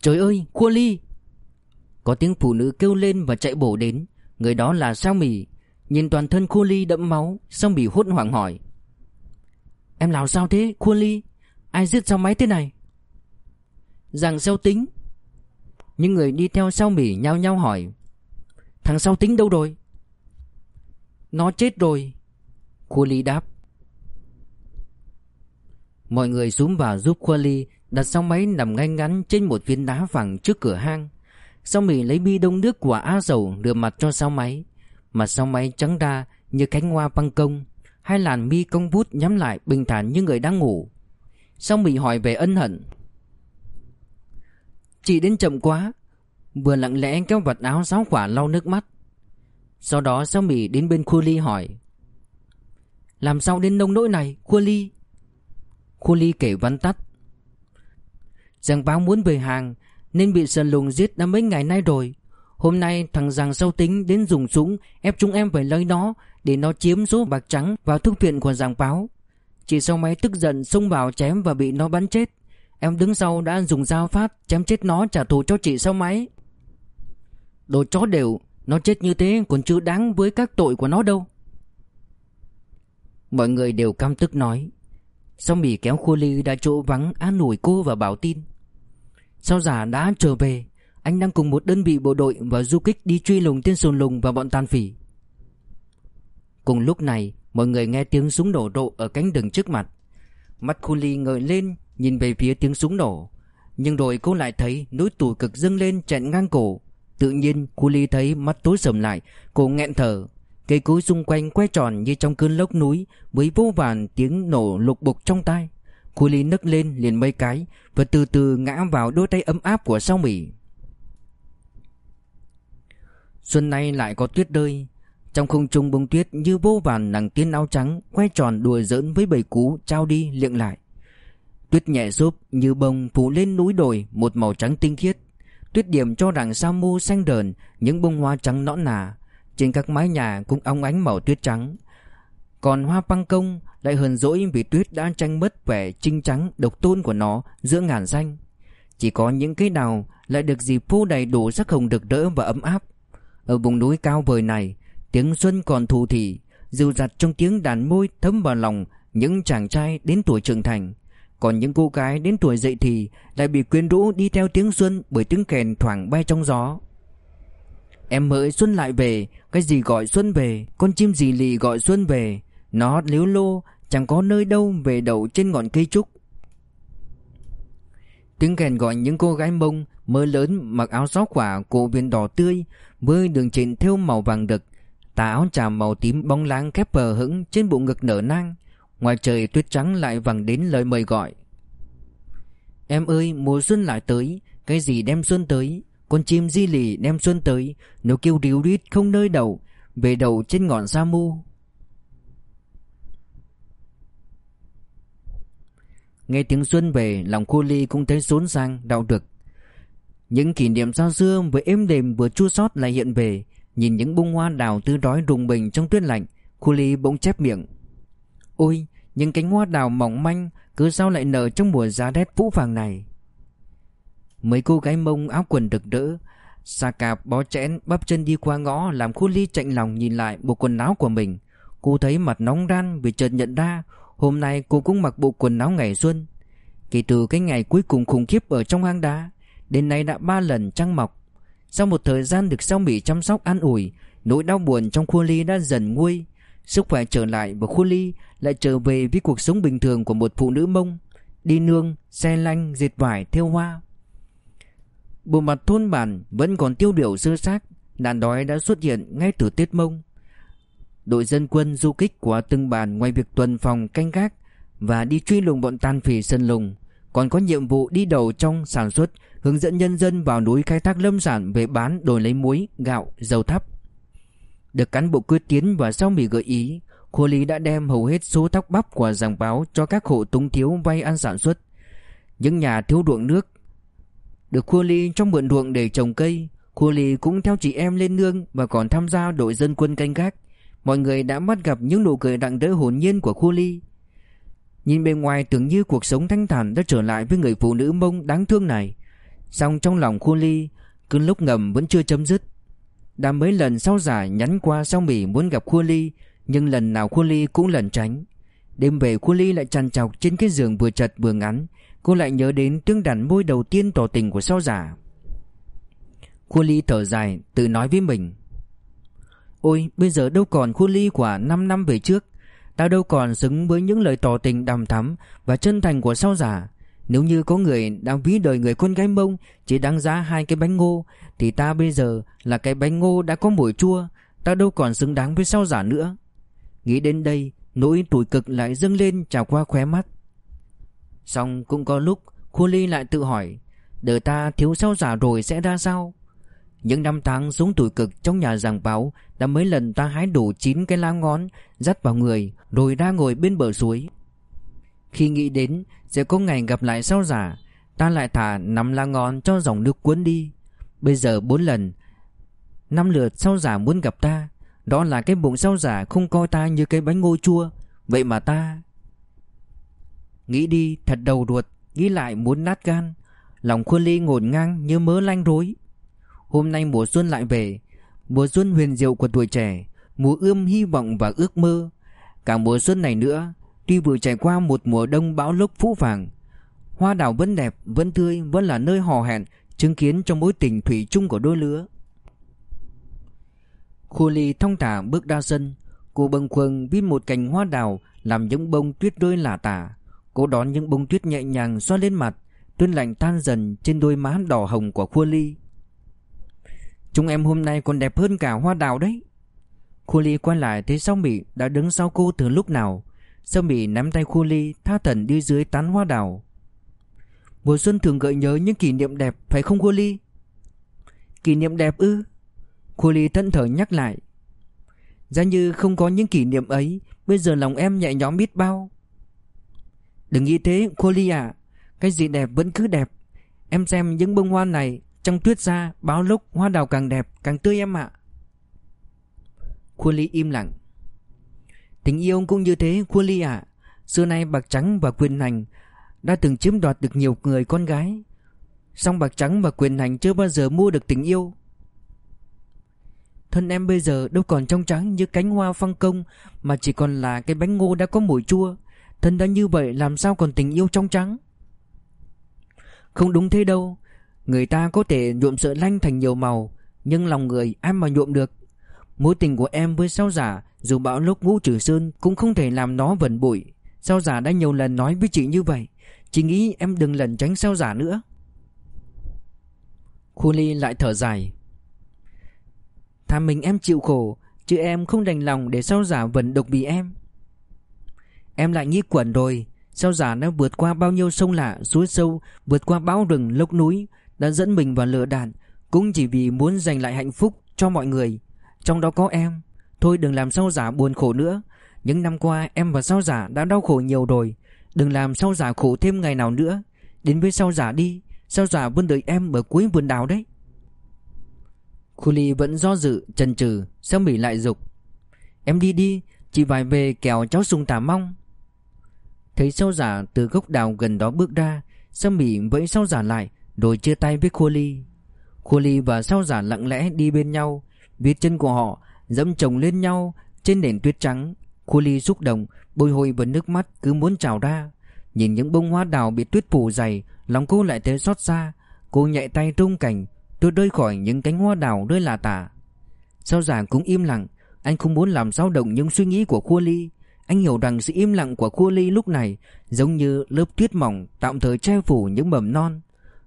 Trời ơi, Khu ly Có tiếng phụ nữ kêu lên và chạy bổ đến. Người đó là Sao Mì. Nhìn toàn thân Khu ly đẫm máu, Sao Mì hốt hoảng hỏi. Em làm sao thế, Khuôn ly Ai giết sao máy thế này Rằng sao tính Những người đi theo sau mỉ nhau nhau hỏi, Thằng sau tính đâu rồi Nó chết rồi, Khuôn ly đáp Mọi người xuống vào giúp Khuôn Ly đặt sau máy nằm ngay ngắn trên một viên đá vàng trước cửa hang. Sau mỉ lấy bi đông nước của á dầu đưa mặt cho sao máy. Mặt sao máy trắng ra như cánh hoa băng công. Hai làn mi cong vút nhắm lại bình thản như người đang ngủ. Sau bị hỏi về ân hận. Chị đến chậm quá. Vừa lặng lẽ kéo vật áo giáo quả lau nước mắt. Sau đó sao Mỹ đến bên Khu Ly hỏi. Làm sao đến nông nỗi này, Khu Ly? Khu Ly kể văn tắt Giang báo muốn về hàng Nên bị Sơn Lùng giết đã mấy ngày nay rồi Hôm nay thằng giàng sâu tính đến dùng súng, Ép chúng em phải lấy nó Để nó chiếm số bạc trắng vào thuốc viện của giàng báo Chỉ sau máy tức giận xông vào chém và bị nó bắn chết. Em đứng sau đã dùng dao phát, Chém chết nó trả thù cho chị sau máy. Đồ chó đều, Nó chết như thế còn chưa đáng với các tội của nó đâu. Mọi người đều căm tức nói. Sau Mỹ kéo Khô Ly đã chỗ vắng, an ủi cô và bảo tin. Sao giả đã trở về? Anh đang cùng một đơn vị bộ đội và du kích đi truy lùng tên sồn lùng và bọn tàn phỉ. Cùng lúc này, Mọi người nghe tiếng súng nổ rộ ở cánh đường trước mặt. Mắt Khu Ly ngợi lên, Nhìn về phía tiếng súng nổ. Nhưng rồi cô lại thấy núi tủi cực dâng lên chặn ngang cổ. Tự nhiên, Khu Ly thấy mắt tối sầm lại Cô nghẹn thở. Cây cối xung quanh quay tròn như trong cơn lốc núi, Với vô vàn tiếng nổ lục bục trong tai. Khu ly nấc lên liền mấy cái Và từ từ ngã vào đôi tay ấm áp của sao mỉ. Xuân nay lại có tuyết rơi. Trong không trung bông tuyết như vô vàn nàng tiên áo trắng Quay tròn đùa giỡn với bầy cú, trao đi, liệng lại. Tuyết nhẹ xốp như bông phủ lên núi đồi, Một màu trắng tinh khiết. Tuyết điểm cho rằng sao mu xanh đờn, Những bông hoa trắng nõn nà. Trên các mái nhà cũng óng ánh màu tuyết trắng. Còn hoa băng công lại hờn dỗi vì tuyết đã tranh mất vẻ trinh trắng, độc tôn của nó giữa ngàn xanh. Chỉ có những cây đào lại được dịp phô đầy đủ sắc hồng rực rỡ và ấm áp. Ở vùng núi cao vời này, Tiếng xuân còn thù thị, Dịu dặt trong tiếng đàn môi thấm vào lòng Những chàng trai đến tuổi trưởng thành. Còn những cô gái đến tuổi dậy thì Lại bị quyến rũ đi theo tiếng xuân Bởi tiếng kèn thoảng bay trong gió. Em mới Xuân lại về, Cái gì gọi Xuân về? Con chim gì lì gọi Xuân về? Nó liếu lô, Chẳng có nơi đâu về đậu trên ngọn cây trúc. Tiếng kèn gọi những cô gái mông Mơ lớn mặc áo gió quả, cổ viền đỏ tươi, Với đường trên thêu màu vàng đực. Tà áo trà màu tím bóng láng khép bờ hững Trên bụng ngực nở nang. Ngoài trời tuyết trắng lại vẳng đến lời mời gọi. Em ơi, mùa xuân lại tới, Cái gì đem xuân tới? Con chim di lì đem xuân tới, Nó kêu ríu rít không nơi đầu. Về đầu trên ngọn sa mu Nghe tiếng xuân về, Lòng cô ly cũng thấy xốn sang đau đực. Những kỷ niệm xa xưa Vừa êm đềm vừa chua xót lại hiện về. Nhìn những bông hoa đào tươi rói rùng bình trong tuyết lạnh Cô ly bỗng chép miệng. Ôi, những cánh hoa đào mỏng manh Cứ sao lại nở trong mùa giá rét vũ vàng này? Mấy cô gái mông áo quần rực rỡ Xà cạp bó chẽn bắp chân đi qua ngõ Làm khu ly chạnh lòng nhìn lại bộ quần áo của mình. Cô thấy mặt nóng ran vì chợt nhận ra Hôm nay cô cũng mặc bộ quần áo ngày xuân. Kể từ cái ngày cuối cùng khủng khiếp ở trong hang đá Đến nay đã ba lần trăng mọc. Sau một thời gian được sao mỹ chăm sóc an ủi Nỗi đau buồn trong khu ly đã dần nguôi. Sức khỏe trở lại và khu ly lại trở về với cuộc sống bình thường của một phụ nữ mông Đi nương, xe lanh, dệt vải, thêu hoa. Bộ mặt thôn bản vẫn còn tiêu biểu sơ xác Nạn đói đã xuất hiện ngay từ Tết Mông. Đội dân quân du kích của từng bản ngoài việc tuần phòng canh gác Và đi truy lùng bọn tàn phỉ sân lùng Còn có nhiệm vụ đi đầu trong sản xuất Hướng dẫn nhân dân vào núi khai thác lâm sản về bán đổi lấy muối, gạo, dầu thắp Được cán bộ quyết tiến và sau mỉ gợi ý Khô Lý đã đem hầu hết số thóc bắp của giảng báo cho các hộ túng thiếu vay ăn sản xuất. Những nhà thiếu ruộng nước Được Khô Lý trong mượn ruộng để trồng cây. Khô Lý cũng theo chị em lên nương Và còn tham gia đội dân quân canh gác. Mọi người đã bắt gặp những nụ cười đặng đỡ hồn nhiên của Khu Ly. Nhìn bên ngoài tưởng như cuộc sống thanh thản đã trở lại với người phụ nữ mông đáng thương này. Song trong lòng Khu Ly, Cơn lúc ngầm vẫn chưa chấm dứt. Đã mấy lần sau giải nhắn qua sau mỉ muốn gặp Khu Ly, Nhưng lần nào Khu Ly cũng lẩn tránh. Đêm về Khu Ly lại trằn trọc trên cái giường vừa chật vừa ngắn. Cô lại nhớ đến tiếng đàn môi đầu tiên tỏ tình của sao giả. Khu Ly thở dài, tự nói với mình. Ôi, bây giờ đâu còn khu Ly của 5 năm về trước. Ta đâu còn xứng với những lời tỏ tình đàm thắm Và chân thành của sao giả Nếu như có người đang ví đời người con gái mông Chỉ đáng giá hai cái bánh ngô, Thì ta bây giờ là cái bánh ngô đã có mùi chua. Ta đâu còn xứng đáng với sao giả nữa. Nghĩ đến đây, Nỗi tủi cực lại dâng lên trào qua khóe mắt. Xong cũng có lúc, Khu Ly lại tự hỏi, Đời ta thiếu sao giả rồi sẽ ra sao? Những năm tháng sống tủi cực trong nhà giảng báo Đã mấy lần ta hái đủ 9 cái lá ngón, Dắt vào người, Rồi ra ngồi bên bờ suối. Khi nghĩ đến Sẽ có ngày gặp lại sao giả Ta lại thả nắm lá ngón cho dòng nước cuốn đi. Bây giờ bốn lần, Năm lượt sao giả muốn gặp ta, Đó là cái bụng sao giả không coi ta như cái bánh ngô chua. Vậy mà ta Nghĩ đi, thật đầu ruột, Nghĩ lại muốn nát gan, Lòng khuôn ly ngổn ngang như mớ lanh rối. Hôm nay mùa xuân lại về. Mùa xuân huyền diệu của tuổi trẻ Mùa ươm hy vọng và ước mơ. Cả mùa xuân này nữa Tuy vừa trải qua một mùa đông bão lốc phũ phàng Hoa đào vẫn đẹp, vẫn tươi Vẫn là nơi hò hẹn Chứng kiến trong mối tình thủy chung của đôi lứa. Khu ly thong thả bước ra sân Cô bâng khuâng vít một cành hoa đào Làm những bông tuyết rơi lả tả. Cô đón những bông tuyết nhẹ nhàng xoa lên mặt Tuyết lạnh tan dần trên đôi má đỏ hồng của Khua Ly. Chúng em hôm nay còn đẹp hơn cả hoa đào đấy. Khu Ly quay lại thấy Sao Mỹ đã đứng sau cô từ lúc nào. Sao Mỹ nắm tay khu Ly, tha thần đi dưới tán hoa đào. Mùa xuân thường gợi nhớ những kỷ niệm đẹp, phải không khu Ly? Kỷ niệm đẹp ư? Khu Ly thân thở nhắc lại. Giá như không có những kỷ niệm ấy, Bây giờ lòng em nhẹ nhõm biết bao. Đừng nghĩ thế cô Ly à Cái gì đẹp vẫn cứ đẹp. Em xem những bông hoa này trong tuyết ra, báo lúc hoa đào càng đẹp, Càng tươi em ạ. Khuôn Ly im lặng. Tình yêu cũng như thế, Khuôn Ly à Xưa nay bạc trắng và quyền hành Đã từng chiếm đoạt được nhiều người con gái. Song bạc trắng và quyền hành Chưa bao giờ mua được tình yêu. Thân em bây giờ đâu còn trong trắng như cánh hoa phăng công, Mà chỉ còn là cái bánh ngô đã có mùi chua. Thân đã như vậy, làm sao còn tình yêu trong trắng? Không đúng thế đâu. Người ta có thể nhuộm sợi lanh thành nhiều màu, Nhưng lòng người ai mà nhuộm được? Mối tình của em với sao giả, Dù bão lúc ngũ trừ sơn, Cũng không thể làm nó vẩn bụi. Sao giả đã nhiều lần nói với chị như vậy. Chị nghĩ em đừng lần tránh sao giả nữa. Khu ly lại thở dài. Thà mình em chịu khổ, Chứ em không đành lòng để sao giả vẩn độc vì em. Em lại nghĩ quẩn rồi Sao giả đã vượt qua bao nhiêu sông lạ, Suối sâu, Vượt qua bão rừng, lốc núi. Đã dẫn mình vào lửa đạn, Cũng chỉ vì muốn giành lại hạnh phúc cho mọi người. Trong đó có em. Thôi đừng làm sao giả buồn khổ nữa. Những năm qua, em và sao giả đã đau khổ nhiều rồi. Đừng làm sao giả khổ thêm ngày nào nữa. Đến với sao giả đi. Sao giả vẫn đợi em ở cuối vườn đào đấy. Khuli vẫn do dự, chần chừ Sao Mỹ lại dục. Em đi đi, Chị vài về kẻo cháu sùng tả mong. Thấy sao giả từ gốc đào gần đó bước ra Sao Mỹ vẫy sao giả lại rồi chia tay với Khua Ly. Khua Ly và sao giả lặng lẽ đi bên nhau. Viết chân của họ dẫm chồng lên nhau Trên nền tuyết trắng. Khua Ly xúc động Bôi hồi và nước mắt cứ muốn trào ra. Nhìn những bông hoa đào bị tuyết phủ dày, Lòng cô lại thấy xót xa. Cô nhạy tay trung cảnh, Tôi rơi khỏi những cánh hoa đào rơi là tả. Sao giả cũng im lặng. Anh không muốn làm dao động những suy nghĩ của Khua Ly. Anh hiểu rằng sự im lặng của Khua Ly lúc này giống như lớp tuyết mỏng tạm thời che phủ những mầm non.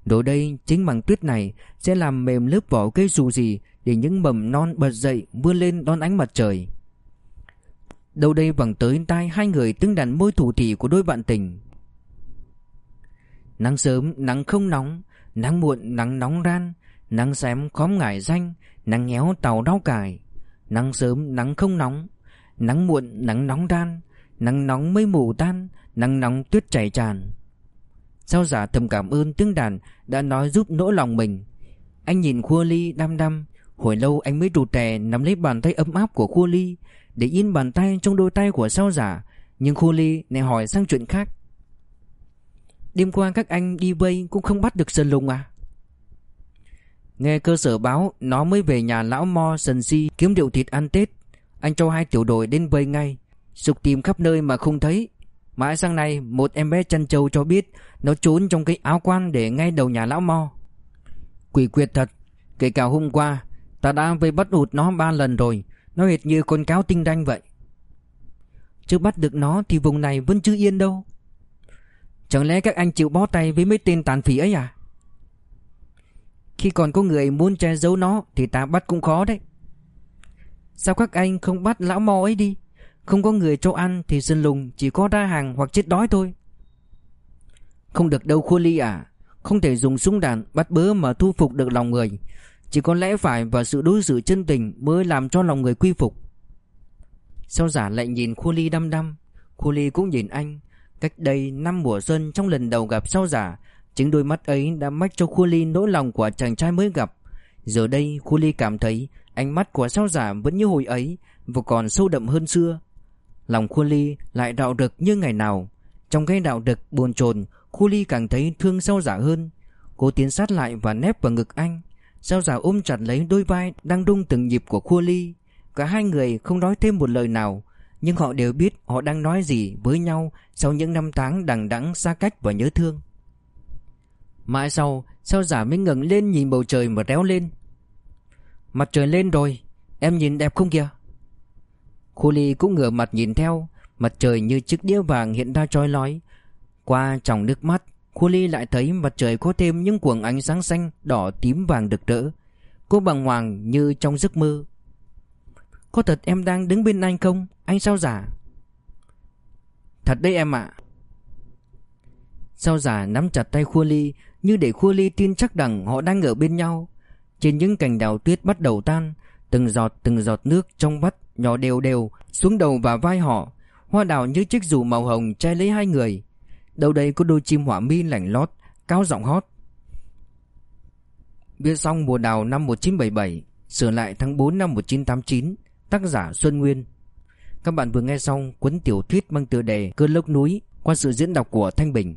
Rồi đây chính bằng tuyết này sẽ làm mềm lớp vỏ cây dù gì để những mầm non bật dậy vươn lên đón ánh mặt trời. Đâu đây vẳng tới tai hai người tiếng đàn môi thủ thị của đôi bạn tình. Nắng sớm, nắng không nóng, nắng muộn, nắng nóng ran, nắng xém khóm ngải danh, nắng nhéo tàu đau cải. Nắng sớm, nắng không nóng, Nắng muộn nắng nóng ran, Nắng nóng mây mù tan Nắng nóng tuyết chảy tràn Sao giả thầm cảm ơn tiếng đàn Đã nói giúp nỗi lòng mình? Anh nhìn Khua Ly đăm đăm, Hồi lâu anh mới rụt rè nắm lấy bàn tay ấm áp của Khua Ly, Để yên bàn tay trong đôi tay của sao giả. Nhưng Khua Ly lại hỏi sang chuyện khác. Đêm qua các anh đi vây cũng không bắt được Sơn Lùng à? Nghe cơ sở báo, Nó mới về nhà lão Mo Sần Si Kiếm điệu thịt ăn Tết. Anh cho hai tiểu đội đến vây ngay, Sục tìm khắp nơi mà không thấy. Mãi sang nay, một em bé chăn trâu cho biết Nó trốn trong cái áo quan để ngay đầu nhà lão Mo. Quỷ quyệt thật, Kể cả hôm qua, Ta đã vây bắt ụt nó ba lần rồi. Nó hệt như con cáo tinh đanh vậy. Chưa bắt được nó thì vùng này vẫn chưa yên đâu. Chẳng lẽ các anh chịu bó tay với mấy tên tàn phỉ ấy à? Khi còn có người muốn che giấu nó Thì ta bắt cũng khó đấy. Sao các anh không bắt lão mò ấy đi? Không có người cho ăn Thì dân lùng chỉ có ra hàng hoặc chết đói thôi. Không được đâu Khua Ly à Không thể dùng súng đạn bắt bớ mà thu phục được lòng người. Chỉ có lẽ phải và sự đối xử chân tình Mới làm cho lòng người quy phục. Sao giả lại nhìn Khua Ly đăm đăm? Khua Ly cũng nhìn anh. Cách đây năm mùa xuân trong lần đầu gặp sao giả, Chính đôi mắt ấy đã mách cho Khu Ly nỗi lòng của chàng trai mới gặp. Giờ đây Khu Ly cảm thấy Ánh mắt của sao giả vẫn như hồi ấy, Và còn sâu đậm hơn xưa. Lòng Khu Ly lại đạo đực như ngày nào. Trong cái đạo đực buồn chồn Khu Ly càng thấy thương sao giả dạ hơn. Cô tiến sát lại và nép vào ngực anh. Sao giả dạ ôm chặt lấy đôi vai Đang đung từng nhịp của Khu Ly. Cả hai người không nói thêm một lời nào, nhưng họ đều biết họ đang nói gì với nhau Sau những năm tháng đằng đẵng xa cách và nhớ thương. Mãi sau Sao giả dạ mới ngẩng lên nhìn bầu trời mà réo lên. Mặt trời lên rồi, Em nhìn đẹp không kìa? Khu ly cũng ngửa mặt nhìn theo, Mặt trời như chiếc đĩa vàng hiện ra trói lói. Qua trong nước mắt, Khu ly lại thấy mặt trời có thêm những cuồng ánh sáng xanh Đỏ tím vàng rực rỡ. Cô bằng hoàng như trong giấc mơ. Có thật em đang đứng bên anh không? Anh sao giả Thật đấy em ạ. Sao giả nắm chặt tay Khua Ly Như để Khua Ly tin chắc rằng họ đang ở bên nhau. Trên những cành đào tuyết bắt đầu tan, Từng giọt từng giọt nước trong vắt Nhỏ đều đều xuống đầu và vai họ. Hoa đào như chiếc dù màu hồng che lấy hai người. Đâu đây có đôi chim hỏa mi lảnh lót, Cao giọng hót. Viết xong mùa đào năm 1977 Sửa lại tháng 4 năm 1989 Tác giả Xuân Nguyên. Các bạn vừa nghe xong cuốn tiểu thuyết mang tựa đề Cơn lốc núi qua sự diễn đọc của Thanh Bình.